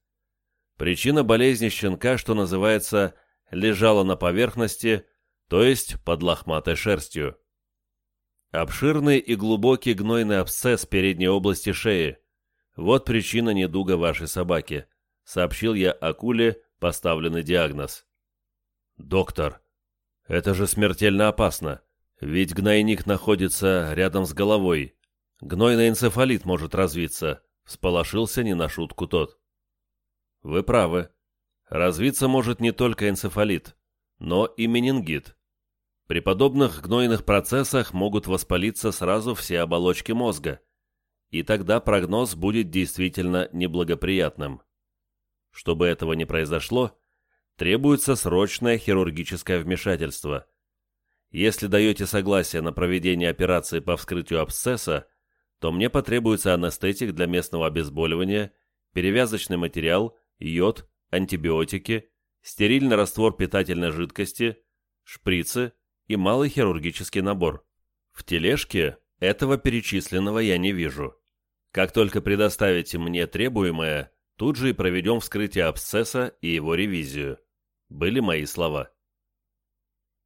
Причина болезни щенка, что называется, лежала на поверхности, то есть под лохматой шерстью. Обширный и глубокий гнойный абсцесс передней области шеи. Вот причина недуга вашей собаки, сообщил я акуле поставленный диагноз. Доктор, это же смертельно опасно, ведь гнойник находится рядом с головой. Гнойный энцефалит может развиться, всполошился не на шутку тот. Вы правы. Развиться может не только энцефалит, но и менингит. При подобных гнойных процессах могут воспалиться сразу все оболочки мозга, и тогда прогноз будет действительно неблагоприятным. Чтобы этого не произошло, требуется срочное хирургическое вмешательство. Если даете согласие на проведение операции по вскрытию абсцесса, то мне потребуется анестетик для местного обезболивания, перевязочный материал, йод, антибиотики, стерильный раствор питательной жидкости, шприцы, и малый хирургический набор. В тележке этого перечисленного я не вижу. Как только предоставите мне требуемое, тут же и проведем вскрытие абсцесса и его ревизию. Были мои слова.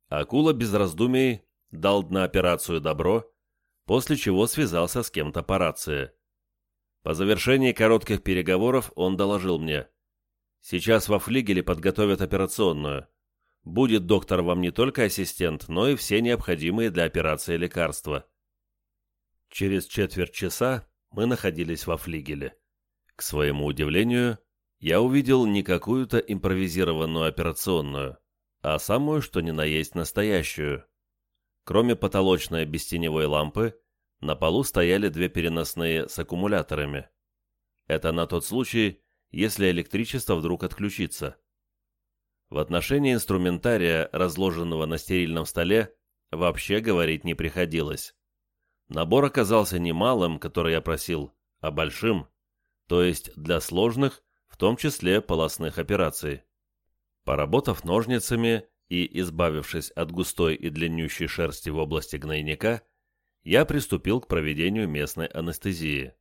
Акула без раздумий дал на операцию добро, после чего связался с кем-то по рации. По завершении коротких переговоров он доложил мне. Сейчас во флигеле подготовят операционную будет доктор вам не только ассистент, но и все необходимые для операции лекарства. Через четверть часа мы находились во флигеле. К своему удивлению, я увидел не какую-то импровизированную операционную, а самую, что ни на есть настоящую. Кроме потолочной бестеневой лампы, на полу стояли две переносные с аккумуляторами. Это на тот случай, если электричество вдруг отключится. В отношении инструментария, разложенного на стерильном столе, вообще говорить не приходилось. Набор оказался не малым, который я просил, а большим, то есть для сложных, в том числе полостных операций. Поработав ножницами и избавившись от густой и длиннющей шерсти в области гнойника, я приступил к проведению местной анестезии.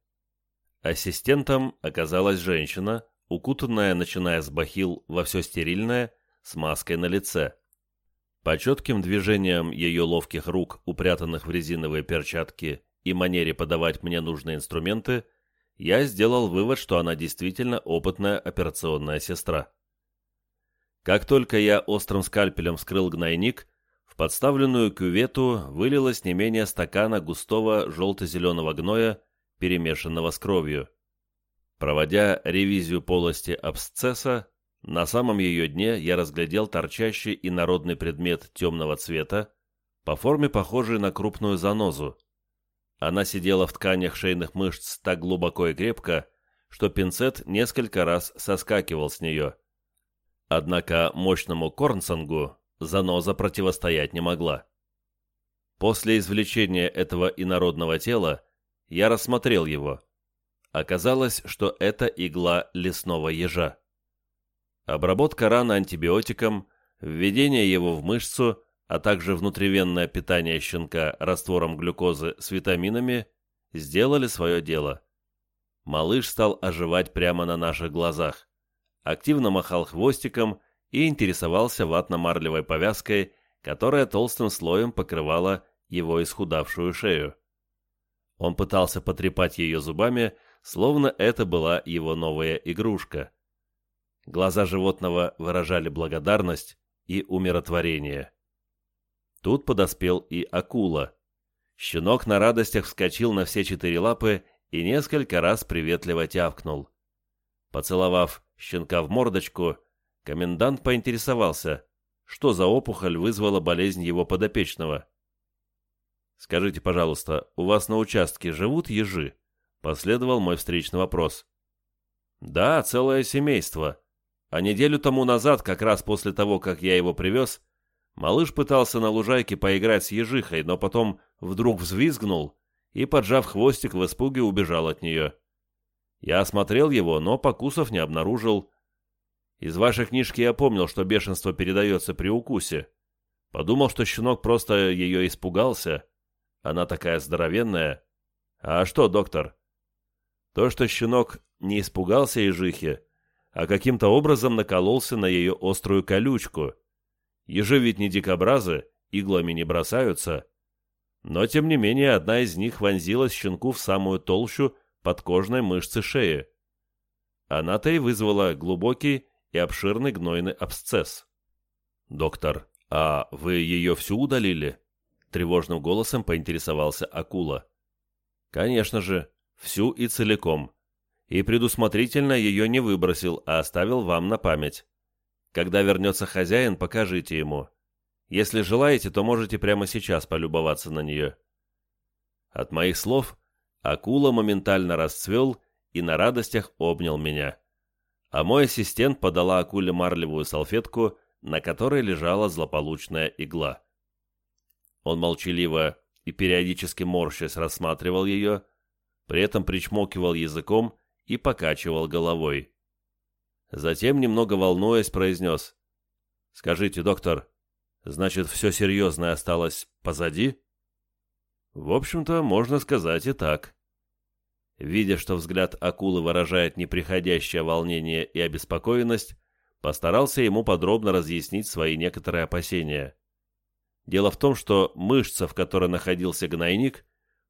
Ассистентом оказалась женщина, укутанная, начиная с бахил, во все стерильное с маской на лице. По четким движениям ее ловких рук, упрятанных в резиновые перчатки, и манере подавать мне нужные инструменты, я сделал вывод, что она действительно опытная операционная сестра. Как только я острым скальпелем вскрыл гнойник, в подставленную кювету вылилось не менее стакана густого желто-зеленого гноя, перемешанного с кровью. Проводя ревизию полости абсцесса, на самом ее дне я разглядел торчащий инородный предмет темного цвета, по форме похожий на крупную занозу. Она сидела в тканях шейных мышц так глубоко и крепко, что пинцет несколько раз соскакивал с нее. Однако мощному Корнсангу заноза противостоять не могла. После извлечения этого инородного тела я рассмотрел его. Оказалось, что это игла лесного ежа. Обработка раны антибиотиком, введение его в мышцу, а также внутривенное питание щенка раствором глюкозы с витаминами сделали свое дело. Малыш стал оживать прямо на наших глазах, активно махал хвостиком и интересовался ватно-марлевой повязкой, которая толстым слоем покрывала его исхудавшую шею. Он пытался потрепать ее зубами, словно это была его новая игрушка. Глаза животного выражали благодарность и умиротворение. Тут подоспел и акула. Щенок на радостях вскочил на все четыре лапы и несколько раз приветливо тявкнул. Поцеловав щенка в мордочку, комендант поинтересовался, что за опухоль вызвала болезнь его подопечного. «Скажите, пожалуйста, у вас на участке живут ежи?» Последовал мой встречный вопрос. «Да, целое семейство. А неделю тому назад, как раз после того, как я его привез, малыш пытался на лужайке поиграть с ежихой, но потом вдруг взвизгнул и, поджав хвостик, в испуге убежал от нее. Я осмотрел его, но покусов не обнаружил. Из вашей книжки я помнил, что бешенство передается при укусе. Подумал, что щенок просто ее испугался, она такая здоровенная. А что, доктор? То, что щенок не испугался ежихи, а каким-то образом накололся на ее острую колючку. Ежи ведь не дикобразы, иглами не бросаются. Но, тем не менее, одна из них вонзилась щенку в самую толщу подкожной мышцы шеи. Она-то и вызвала глубокий и обширный гнойный абсцесс. «Доктор, а вы ее всю удалили?» Тревожным голосом поинтересовался Акула. «Конечно же, всю и целиком. И предусмотрительно ее не выбросил, а оставил вам на память. Когда вернется хозяин, покажите ему. Если желаете, то можете прямо сейчас полюбоваться на нее». От моих слов Акула моментально расцвел и на радостях обнял меня. А мой ассистент подала Акуле марлевую салфетку, на которой лежала злополучная игла. Он молчаливо и периодически морщась рассматривал ее, при этом причмокивал языком и покачивал головой. Затем, немного волнуясь, произнес «Скажите, доктор, значит, все серьезное осталось позади?» «В общем-то, можно сказать и так». Видя, что взгляд акулы выражает неприходящее волнение и обеспокоенность, постарался ему подробно разъяснить свои некоторые опасения. Дело в том, что мышца, в которой находился гнойник,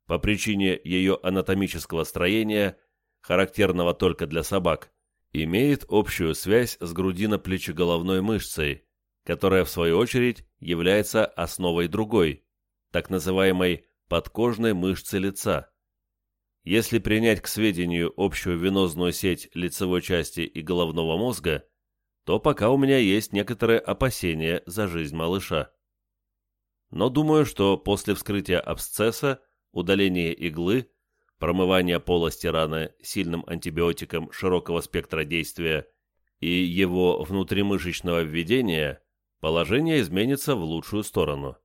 по причине ее анатомического строения, характерного только для собак, имеет общую связь с грудино-плечеголовной мышцей, которая, в свою очередь, является основой другой, так называемой подкожной мышцы лица. Если принять к сведению общую венозную сеть лицевой части и головного мозга, то пока у меня есть некоторые опасения за жизнь малыша но думаю, что после вскрытия абсцесса, удаления иглы, промывания полости раны сильным антибиотиком широкого спектра действия и его внутримышечного введения, положение изменится в лучшую сторону.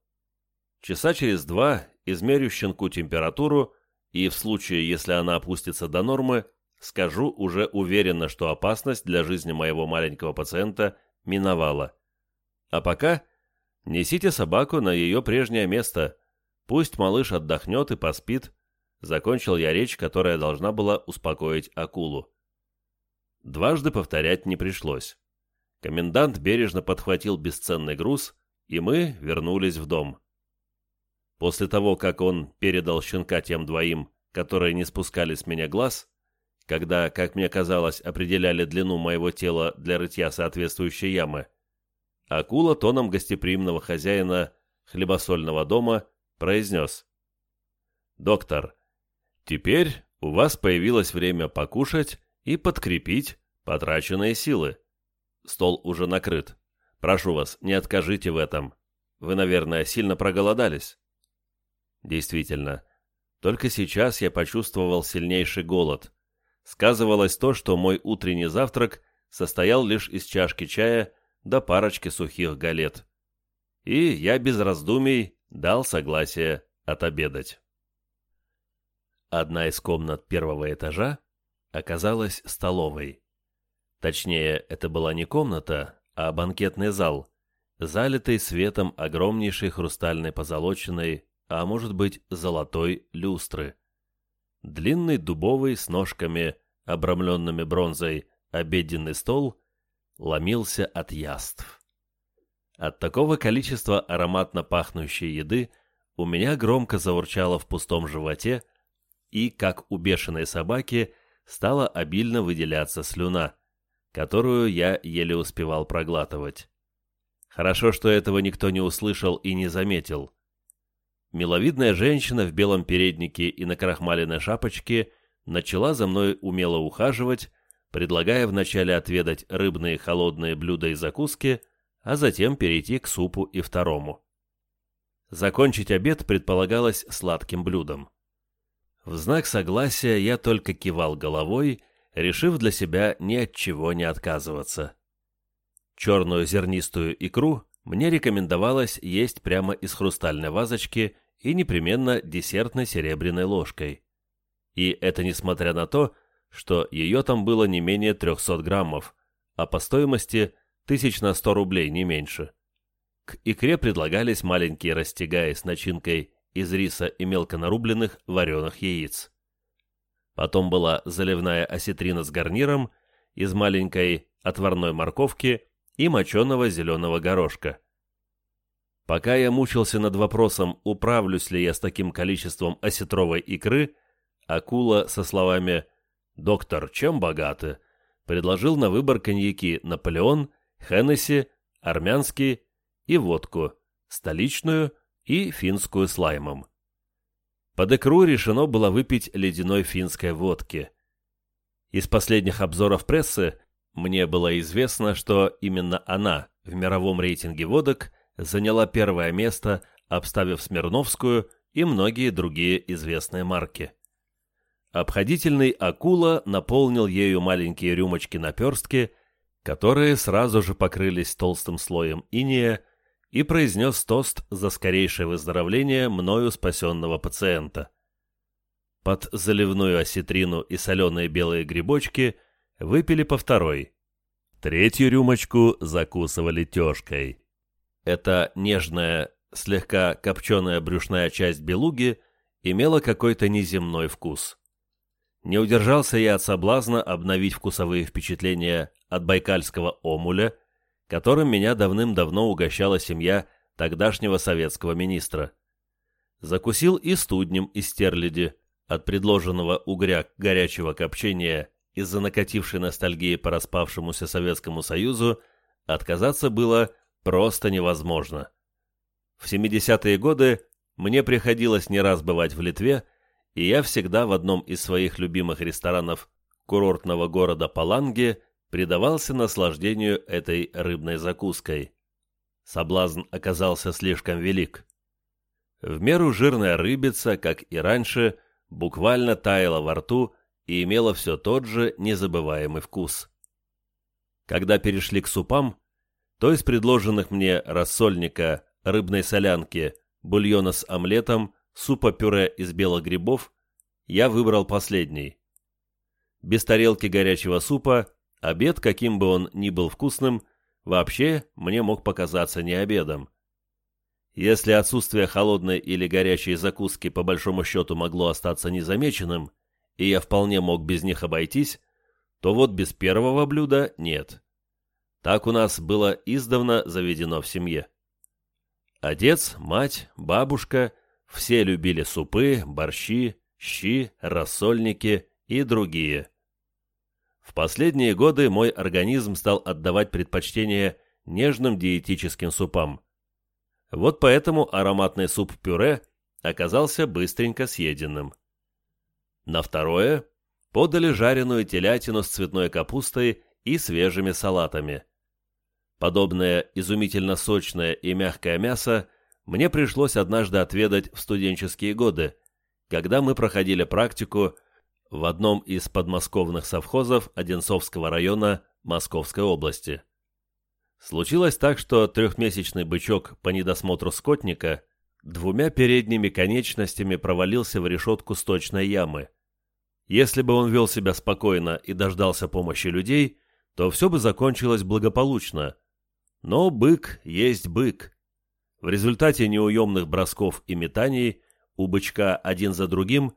Часа через два измерю щенку температуру и в случае, если она опустится до нормы, скажу уже уверенно, что опасность для жизни моего маленького пациента миновала. А пока Несите собаку на ее прежнее место. Пусть малыш отдохнет и поспит. Закончил я речь, которая должна была успокоить акулу. Дважды повторять не пришлось. Комендант бережно подхватил бесценный груз, и мы вернулись в дом. После того, как он передал щенка тем двоим, которые не спускали с меня глаз, когда, как мне казалось, определяли длину моего тела для рытья соответствующей ямы, Акула тоном гостеприимного хозяина хлебосольного дома произнес. «Доктор, теперь у вас появилось время покушать и подкрепить потраченные силы. Стол уже накрыт. Прошу вас, не откажите в этом. Вы, наверное, сильно проголодались. Действительно, только сейчас я почувствовал сильнейший голод. Сказывалось то, что мой утренний завтрак состоял лишь из чашки чая до парочки сухих галет. И я без раздумий дал согласие отобедать. Одна из комнат первого этажа оказалась столовой. Точнее, это была не комната, а банкетный зал, залитый светом огромнейшей хрустальной позолоченной, а может быть золотой люстры. Длинный дубовый с ножками, обрамленными бронзой, обеденный стол ломился от яств. От такого количества ароматно пахнущей еды у меня громко заурчало в пустом животе, и, как у бешеной собаки, стала обильно выделяться слюна, которую я еле успевал проглатывать. Хорошо, что этого никто не услышал и не заметил. Миловидная женщина в белом переднике и на крахмаленной шапочке начала за мной умело ухаживать, предлагая вначале отведать рыбные холодные блюда и закуски, а затем перейти к супу и второму. Закончить обед предполагалось сладким блюдом. В знак согласия я только кивал головой, решив для себя ни от чего не отказываться. Черную зернистую икру мне рекомендовалось есть прямо из хрустальной вазочки и непременно десертной серебряной ложкой. И это несмотря на то, что ее там было не менее 300 граммов, а по стоимости тысяч на 100 рублей, не меньше. К икре предлагались маленькие растягаи с начинкой из риса и мелко нарубленных вареных яиц. Потом была заливная осетрина с гарниром из маленькой отварной морковки и моченого зеленого горошка. Пока я мучился над вопросом, управлюсь ли я с таким количеством осетровой икры, акула со словами «Доктор, чем богаты?» предложил на выбор коньяки «Наполеон», «Хеннесси», «Армянский» и водку, столичную и финскую с лаймом. Под икру решено было выпить ледяной финской водки. Из последних обзоров прессы мне было известно, что именно она в мировом рейтинге водок заняла первое место, обставив Смирновскую и многие другие известные марки. Обходительный акула наполнил ею маленькие рюмочки-наперстки, которые сразу же покрылись толстым слоем иния, и произнес тост за скорейшее выздоровление мною спасенного пациента. Под заливную осетрину и соленые белые грибочки выпили по второй. Третью рюмочку закусывали тёжкой. Эта нежная, слегка копченая брюшная часть белуги имела какой-то неземной вкус. Не удержался я от соблазна обновить вкусовые впечатления от байкальского омуля, которым меня давным-давно угощала семья тогдашнего советского министра. Закусил и студнем из стерляди, от предложенного угря горячего копчения из-за накатившей ностальгии по распавшемуся Советскому Союзу отказаться было просто невозможно. В 70-е годы мне приходилось не раз бывать в Литве, и я всегда в одном из своих любимых ресторанов курортного города Паланге предавался наслаждению этой рыбной закуской. Соблазн оказался слишком велик. В меру жирная рыбица, как и раньше, буквально таяла во рту и имела все тот же незабываемый вкус. Когда перешли к супам, то из предложенных мне рассольника, рыбной солянки, бульона с омлетом, супа-пюре из белых грибов, я выбрал последний. Без тарелки горячего супа, обед, каким бы он ни был вкусным, вообще мне мог показаться не обедом. Если отсутствие холодной или горячей закуски по большому счету могло остаться незамеченным, и я вполне мог без них обойтись, то вот без первого блюда нет. Так у нас было издавна заведено в семье. Отец, мать, бабушка – все любили супы, борщи, щи, рассольники и другие. В последние годы мой организм стал отдавать предпочтение нежным диетическим супам. Вот поэтому ароматный суп-пюре оказался быстренько съеденным. На второе подали жареную телятину с цветной капустой и свежими салатами. Подобное изумительно сочное и мягкое мясо мне пришлось однажды отведать в студенческие годы, когда мы проходили практику в одном из подмосковных совхозов Одинцовского района Московской области. Случилось так, что трехмесячный бычок по недосмотру скотника двумя передними конечностями провалился в решетку сточной ямы. Если бы он вел себя спокойно и дождался помощи людей, то все бы закончилось благополучно. Но бык есть бык. В результате неуемных бросков и метаний у бычка один за другим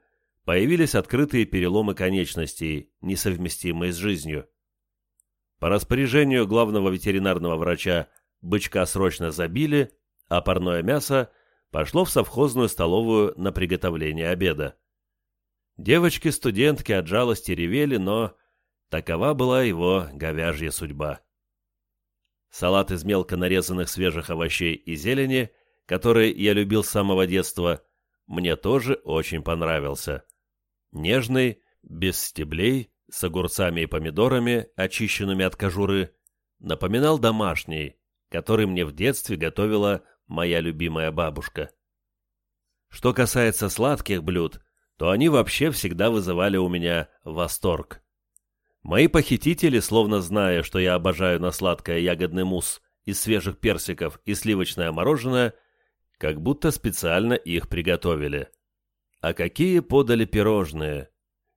появились открытые переломы конечностей, несовместимые с жизнью. По распоряжению главного ветеринарного врача бычка срочно забили, а парное мясо пошло в совхозную столовую на приготовление обеда. Девочки-студентки от жалости ревели, но такова была его говяжья судьба. Салат из мелко нарезанных свежих овощей и зелени, который я любил с самого детства, мне тоже очень понравился. Нежный, без стеблей, с огурцами и помидорами, очищенными от кожуры, напоминал домашний, который мне в детстве готовила моя любимая бабушка. Что касается сладких блюд, то они вообще всегда вызывали у меня восторг. Мои похитители, словно зная, что я обожаю на сладкое ягодный мусс из свежих персиков и сливочное мороженое, как будто специально их приготовили. А какие подали пирожные!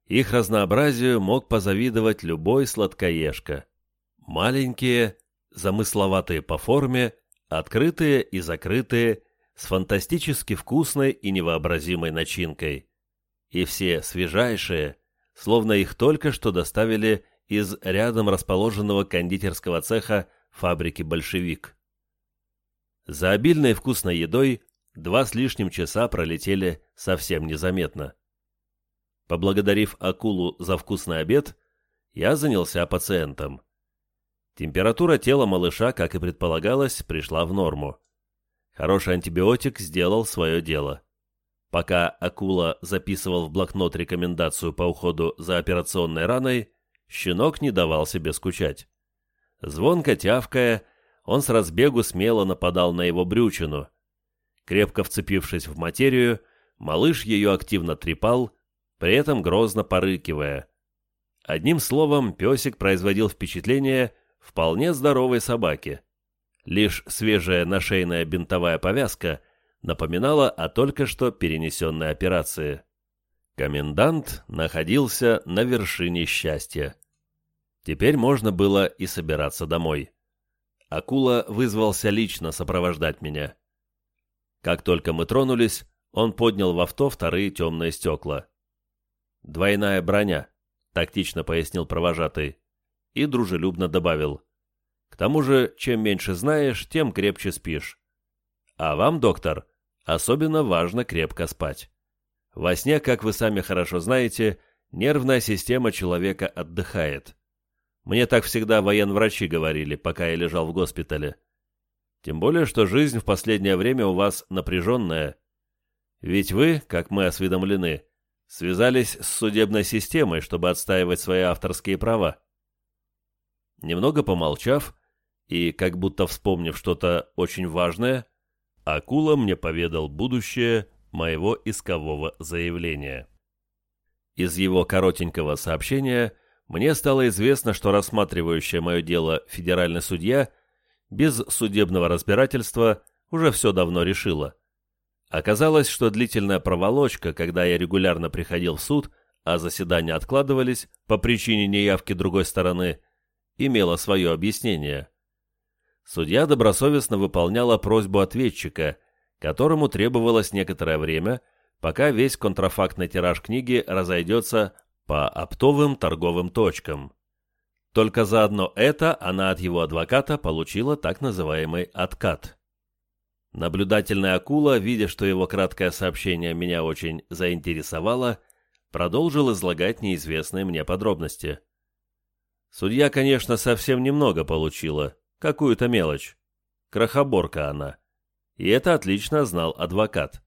Их разнообразию мог позавидовать любой сладкоежка. Маленькие, замысловатые по форме, открытые и закрытые, с фантастически вкусной и невообразимой начинкой. И все свежайшие, словно их только что доставили из рядом расположенного кондитерского цеха фабрики «Большевик». За обильной вкусной едой два с лишним часа пролетели совсем незаметно. Поблагодарив акулу за вкусный обед, я занялся пациентом. Температура тела малыша, как и предполагалось, пришла в норму. Хороший антибиотик сделал свое дело. Пока акула записывал в блокнот рекомендацию по уходу за операционной раной, щенок не давал себе скучать. Звонко тявкая, он с разбегу смело нападал на его брючину. Крепко вцепившись в материю, малыш ее активно трепал, при этом грозно порыкивая. Одним словом, песик производил впечатление вполне здоровой собаки. Лишь свежая нашейная бинтовая повязка напоминала о только что перенесенной операции. Комендант находился на вершине счастья. Теперь можно было и собираться домой. Акула вызвался лично сопровождать меня. Как только мы тронулись, он поднял в авто вторые темные стекла. «Двойная броня», — тактично пояснил провожатый. И дружелюбно добавил. «К тому же, чем меньше знаешь, тем крепче спишь. А вам, доктор, особенно важно крепко спать. Во сне, как вы сами хорошо знаете, нервная система человека отдыхает. Мне так всегда военврачи говорили, пока я лежал в госпитале. Тем более, что жизнь в последнее время у вас напряженная. Ведь вы, как мы осведомлены, связались с судебной системой, чтобы отстаивать свои авторские права. Немного помолчав и как будто вспомнив что-то очень важное, Акула мне поведал будущее моего искового заявления. Из его коротенького сообщения мне стало известно, что рассматривающая мое дело федеральный судья без судебного разбирательства уже все давно решила. Оказалось, что длительная проволочка, когда я регулярно приходил в суд, а заседания откладывались по причине неявки другой стороны, имела свое объяснение. Судья добросовестно выполняла просьбу ответчика, которому требовалось некоторое время, пока весь контрафактный тираж книги разойдется по оптовым торговым точкам. Только заодно это она от его адвоката получила так называемый откат. Наблюдательная акула, видя, что его краткое сообщение меня очень заинтересовало, продолжил излагать неизвестные мне подробности. Судья, конечно, совсем немного получила, какую-то мелочь. Крохоборка она. И это отлично знал адвокат.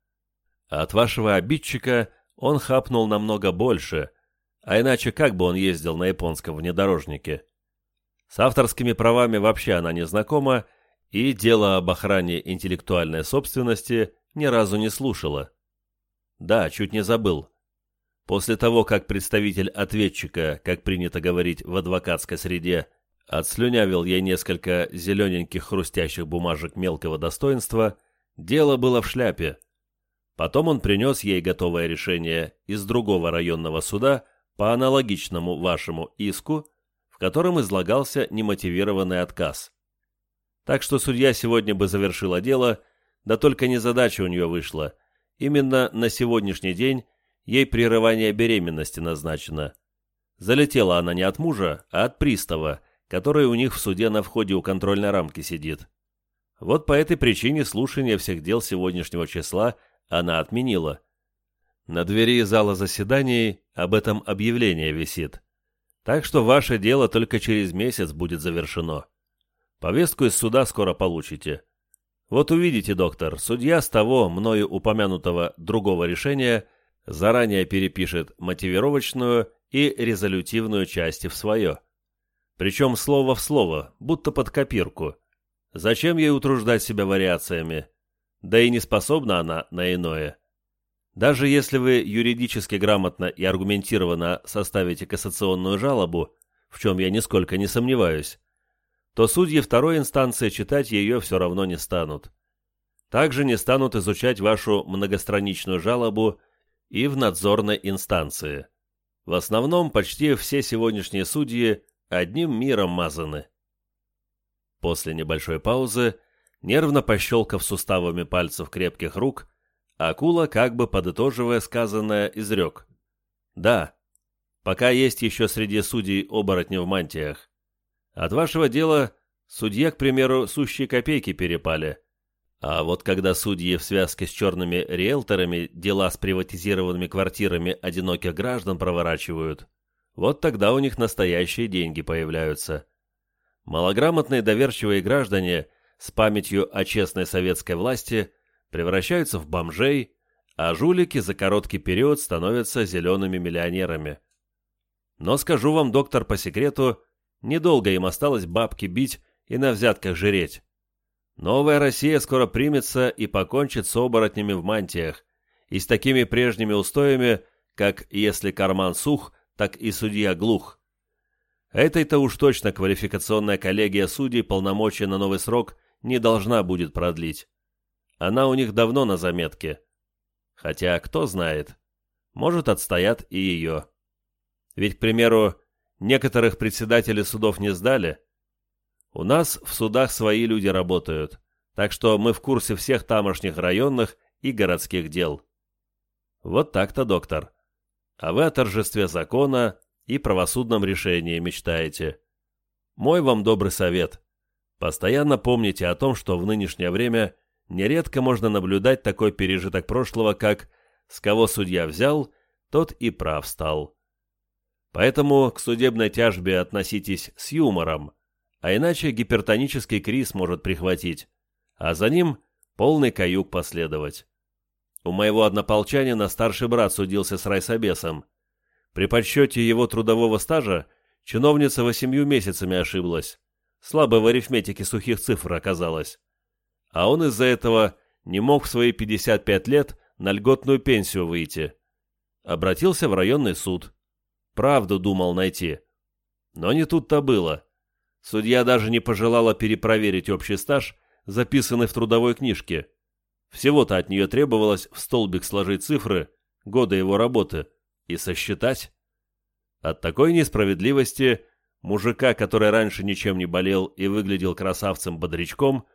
От вашего обидчика он хапнул намного больше, А иначе как бы он ездил на японском внедорожнике? С авторскими правами вообще она не знакома, и дело об охране интеллектуальной собственности ни разу не слушала. Да, чуть не забыл. После того, как представитель ответчика, как принято говорить в адвокатской среде, отслюнявил ей несколько зелененьких хрустящих бумажек мелкого достоинства, дело было в шляпе. Потом он принес ей готовое решение из другого районного суда по аналогичному вашему иску, в котором излагался немотивированный отказ. Так что судья сегодня бы завершила дело, да только незадача у нее вышла. Именно на сегодняшний день ей прерывание беременности назначено. Залетела она не от мужа, а от пристава, который у них в суде на входе у контрольной рамки сидит. Вот по этой причине слушание всех дел сегодняшнего числа она отменила. На двери зала заседаний об этом объявление висит. Так что ваше дело только через месяц будет завершено. Повестку из суда скоро получите. Вот увидите, доктор, судья с того, мною упомянутого другого решения, заранее перепишет мотивировочную и резолютивную части в свое. Причем слово в слово, будто под копирку. Зачем ей утруждать себя вариациями? Да и не способна она на иное. Даже если вы юридически грамотно и аргументированно составите кассационную жалобу, в чем я нисколько не сомневаюсь, то судьи второй инстанции читать ее все равно не станут. Также не станут изучать вашу многостраничную жалобу и в надзорной инстанции. В основном почти все сегодняшние судьи одним миром мазаны. После небольшой паузы, нервно пощелкав суставами пальцев крепких рук, акула, как бы подытоживая сказанное, изрек. «Да, пока есть еще среди судей оборотни в мантиях. От вашего дела судье, к примеру, сущие копейки перепали. А вот когда судьи в связке с черными риэлторами дела с приватизированными квартирами одиноких граждан проворачивают, вот тогда у них настоящие деньги появляются. Малограмотные доверчивые граждане с памятью о честной советской власти превращаются в бомжей, а жулики за короткий период становятся зелеными миллионерами. Но скажу вам, доктор, по секрету, Недолго им осталось бабки бить и на взятках жреть. Новая Россия скоро примется и покончит с оборотнями в мантиях и с такими прежними устоями, как если карман сух, так и судья глух. Этой-то уж точно квалификационная коллегия судей полномочия на новый срок не должна будет продлить. Она у них давно на заметке. Хотя, кто знает, может отстоят и ее. Ведь, к примеру, Некоторых председатели судов не сдали. У нас в судах свои люди работают, так что мы в курсе всех тамошних районных и городских дел. Вот так-то, доктор. А вы о торжестве закона и правосудном решении мечтаете. Мой вам добрый совет. Постоянно помните о том, что в нынешнее время нередко можно наблюдать такой пережиток прошлого, как «с кого судья взял, тот и прав стал». Поэтому к судебной тяжбе относитесь с юмором, а иначе гипертонический криз может прихватить, а за ним полный каюк последовать. У моего однополчанина старший брат судился с райсобесом. При подсчете его трудового стажа чиновница восемью месяцами ошиблась. Слабо в арифметике сухих цифр оказалась. А он из-за этого не мог в свои 55 лет на льготную пенсию выйти. Обратился в районный суд. Правду думал найти. Но не тут-то было. Судья даже не пожелала перепроверить общий стаж, записанный в трудовой книжке. Всего-то от нее требовалось в столбик сложить цифры, годы его работы, и сосчитать. От такой несправедливости мужика, который раньше ничем не болел и выглядел красавцем-бодрячком,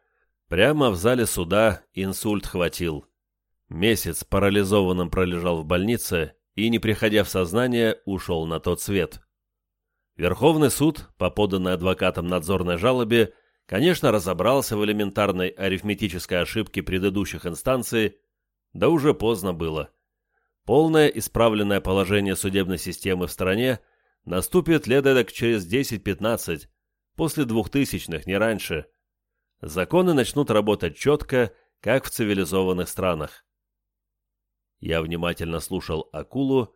прямо в зале суда инсульт хватил. Месяц парализованным пролежал в больнице и, не приходя в сознание, ушел на тот свет. Верховный суд, по поданной адвокатом надзорной жалобе, конечно, разобрался в элементарной арифметической ошибке предыдущих инстанций, да уже поздно было. Полное исправленное положение судебной системы в стране наступит лет эдак через 10-15, после двухтысячных, не раньше. Законы начнут работать четко, как в цивилизованных странах. Я внимательно слушал акулу,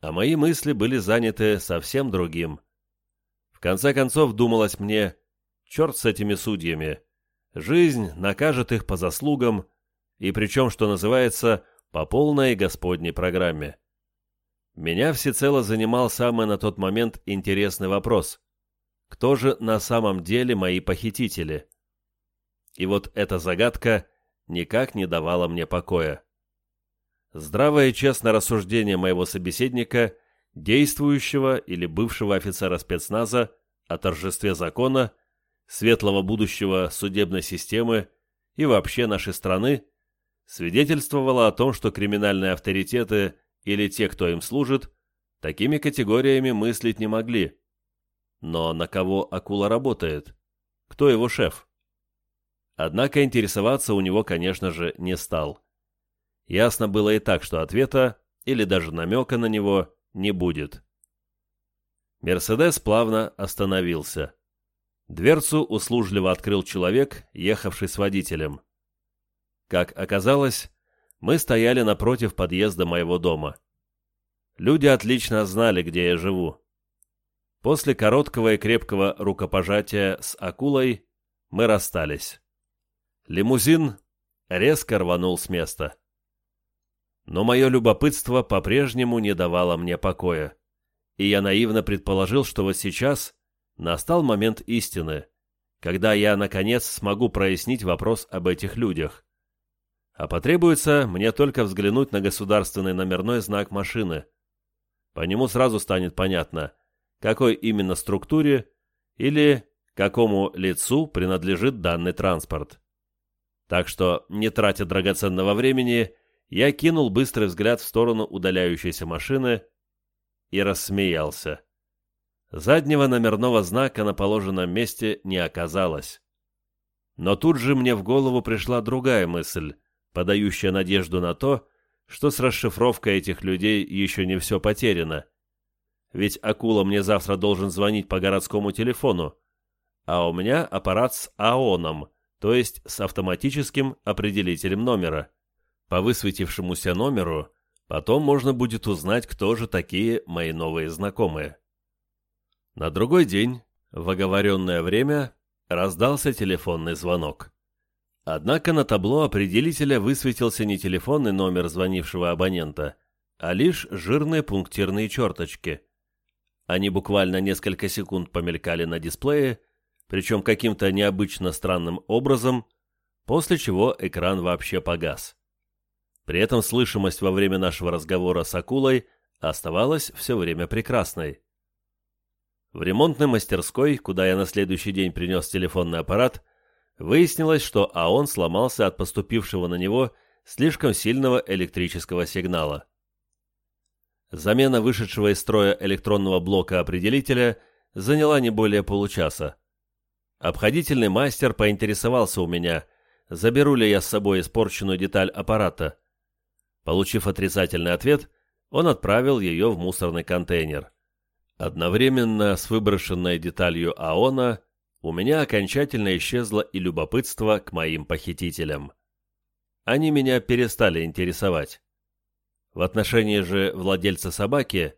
а мои мысли были заняты совсем другим. В конце концов, думалось мне, черт с этими судьями, жизнь накажет их по заслугам, и причем, что называется, по полной Господней программе. Меня всецело занимал самый на тот момент интересный вопрос. Кто же на самом деле мои похитители? И вот эта загадка никак не давала мне покоя. Здравое и честное рассуждение моего собеседника, действующего или бывшего офицера спецназа, о торжестве закона, светлого будущего судебной системы и вообще нашей страны, свидетельствовало о том, что криминальные авторитеты или те, кто им служит, такими категориями мыслить не могли. Но на кого акула работает? Кто его шеф? Однако интересоваться у него, конечно же, не стал. Ясно было и так, что ответа, или даже намека на него, не будет. Мерседес плавно остановился. Дверцу услужливо открыл человек, ехавший с водителем. Как оказалось, мы стояли напротив подъезда моего дома. Люди отлично знали, где я живу. После короткого и крепкого рукопожатия с акулой мы расстались. Лимузин резко рванул с места. Но мое любопытство по-прежнему не давало мне покоя, и я наивно предположил, что вот сейчас настал момент истины, когда я, наконец, смогу прояснить вопрос об этих людях. А потребуется мне только взглянуть на государственный номерной знак машины. По нему сразу станет понятно, какой именно структуре или какому лицу принадлежит данный транспорт. Так что, не тратя драгоценного времени, я кинул быстрый взгляд в сторону удаляющейся машины и рассмеялся. Заднего номерного знака на положенном месте не оказалось. Но тут же мне в голову пришла другая мысль, подающая надежду на то, что с расшифровкой этих людей еще не все потеряно. Ведь акула мне завтра должен звонить по городскому телефону, а у меня аппарат с АОНом — то есть с автоматическим определителем номера. По высветившемуся номеру потом можно будет узнать, кто же такие мои новые знакомые. На другой день, в оговоренное время, раздался телефонный звонок. Однако на табло определителя высветился не телефонный номер звонившего абонента, а лишь жирные пунктирные черточки. Они буквально несколько секунд помелькали на дисплее, причем каким-то необычно странным образом, после чего экран вообще погас. При этом слышимость во время нашего разговора с акулой оставалась все время прекрасной. В ремонтной мастерской, куда я на следующий день принес телефонный аппарат, выяснилось, что АОН сломался от поступившего на него слишком сильного электрического сигнала. Замена вышедшего из строя электронного блока определителя заняла не более получаса. Обходительный мастер поинтересовался у меня, заберу ли я с собой испорченную деталь аппарата. Получив отрицательный ответ, он отправил ее в мусорный контейнер. Одновременно с выброшенной деталью АОНа у меня окончательно исчезло и любопытство к моим похитителям. Они меня перестали интересовать. В отношении же владельца собаки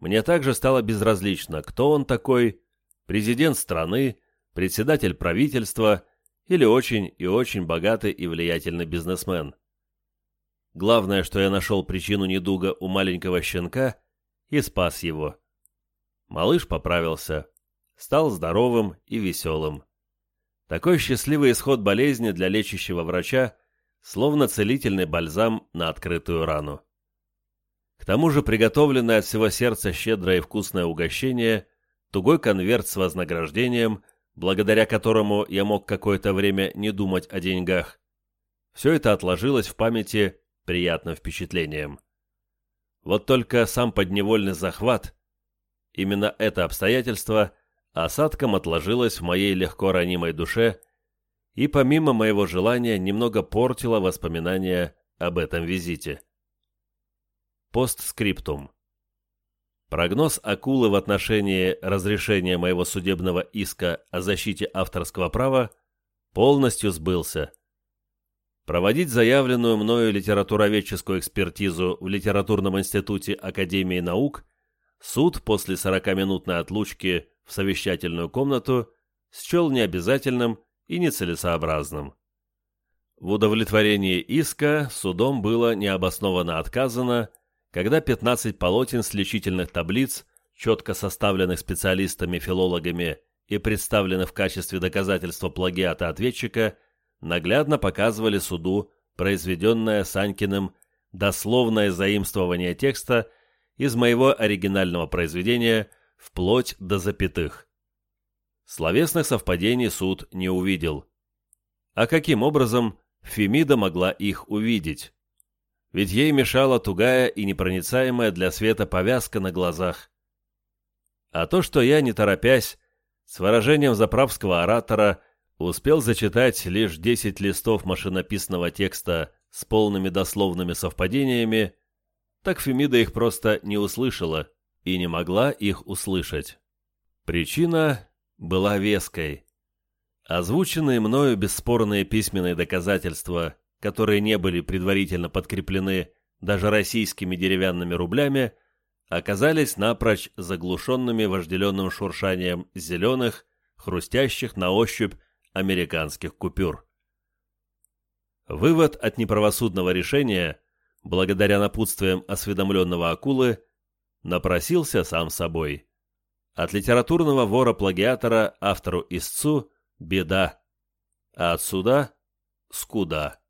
мне также стало безразлично, кто он такой, президент страны, председатель правительства или очень и очень богатый и влиятельный бизнесмен. Главное, что я нашел причину недуга у маленького щенка и спас его. Малыш поправился, стал здоровым и веселым. Такой счастливый исход болезни для лечащего врача, словно целительный бальзам на открытую рану. К тому же приготовленное от всего сердца щедрое и вкусное угощение, тугой конверт с вознаграждением благодаря которому я мог какое-то время не думать о деньгах, все это отложилось в памяти приятным впечатлением. Вот только сам подневольный захват, именно это обстоятельство осадком отложилось в моей легко ранимой душе и помимо моего желания немного портило воспоминания об этом визите. Постскриптум. Прогноз акулы в отношении разрешения моего судебного иска о защите авторского права полностью сбылся. проводить заявленную мною литературоведческую экспертизу в Литературном институте Академии наук, суд после 40-минутной отлучки в совещательную комнату счел необязательным и нецелесообразным. В удовлетворении иска судом было необоснованно отказано, когда 15 полотен сличительных таблиц, четко составленных специалистами-филологами и представленных в качестве доказательства плагиата ответчика, наглядно показывали суду произведенное Санькиным дословное заимствование текста из моего оригинального произведения вплоть до запятых. Словесных совпадений суд не увидел. А каким образом Фемида могла их увидеть. Ведь ей мешала тугая и непроницаемая для света повязка на глазах. А то, что я, не торопясь, с выражением заправского оратора, успел зачитать лишь десять листов машинописного текста с полными дословными совпадениями, так Фемида их просто не услышала и не могла их услышать. Причина была веской. Озвученные мною бесспорные письменные доказательства, которые не были предварительно подкреплены даже российскими деревянными рублями, оказались напрочь заглушенными вожделенным шуршанием зеленых, хрустящих на ощупь американских купюр. Вывод от неправосудного решения, благодаря напутствиям осведомленного акулы, напросился сам собой. От литературного вора-плагиатора автору-истцу Беда. А отсюда скуда.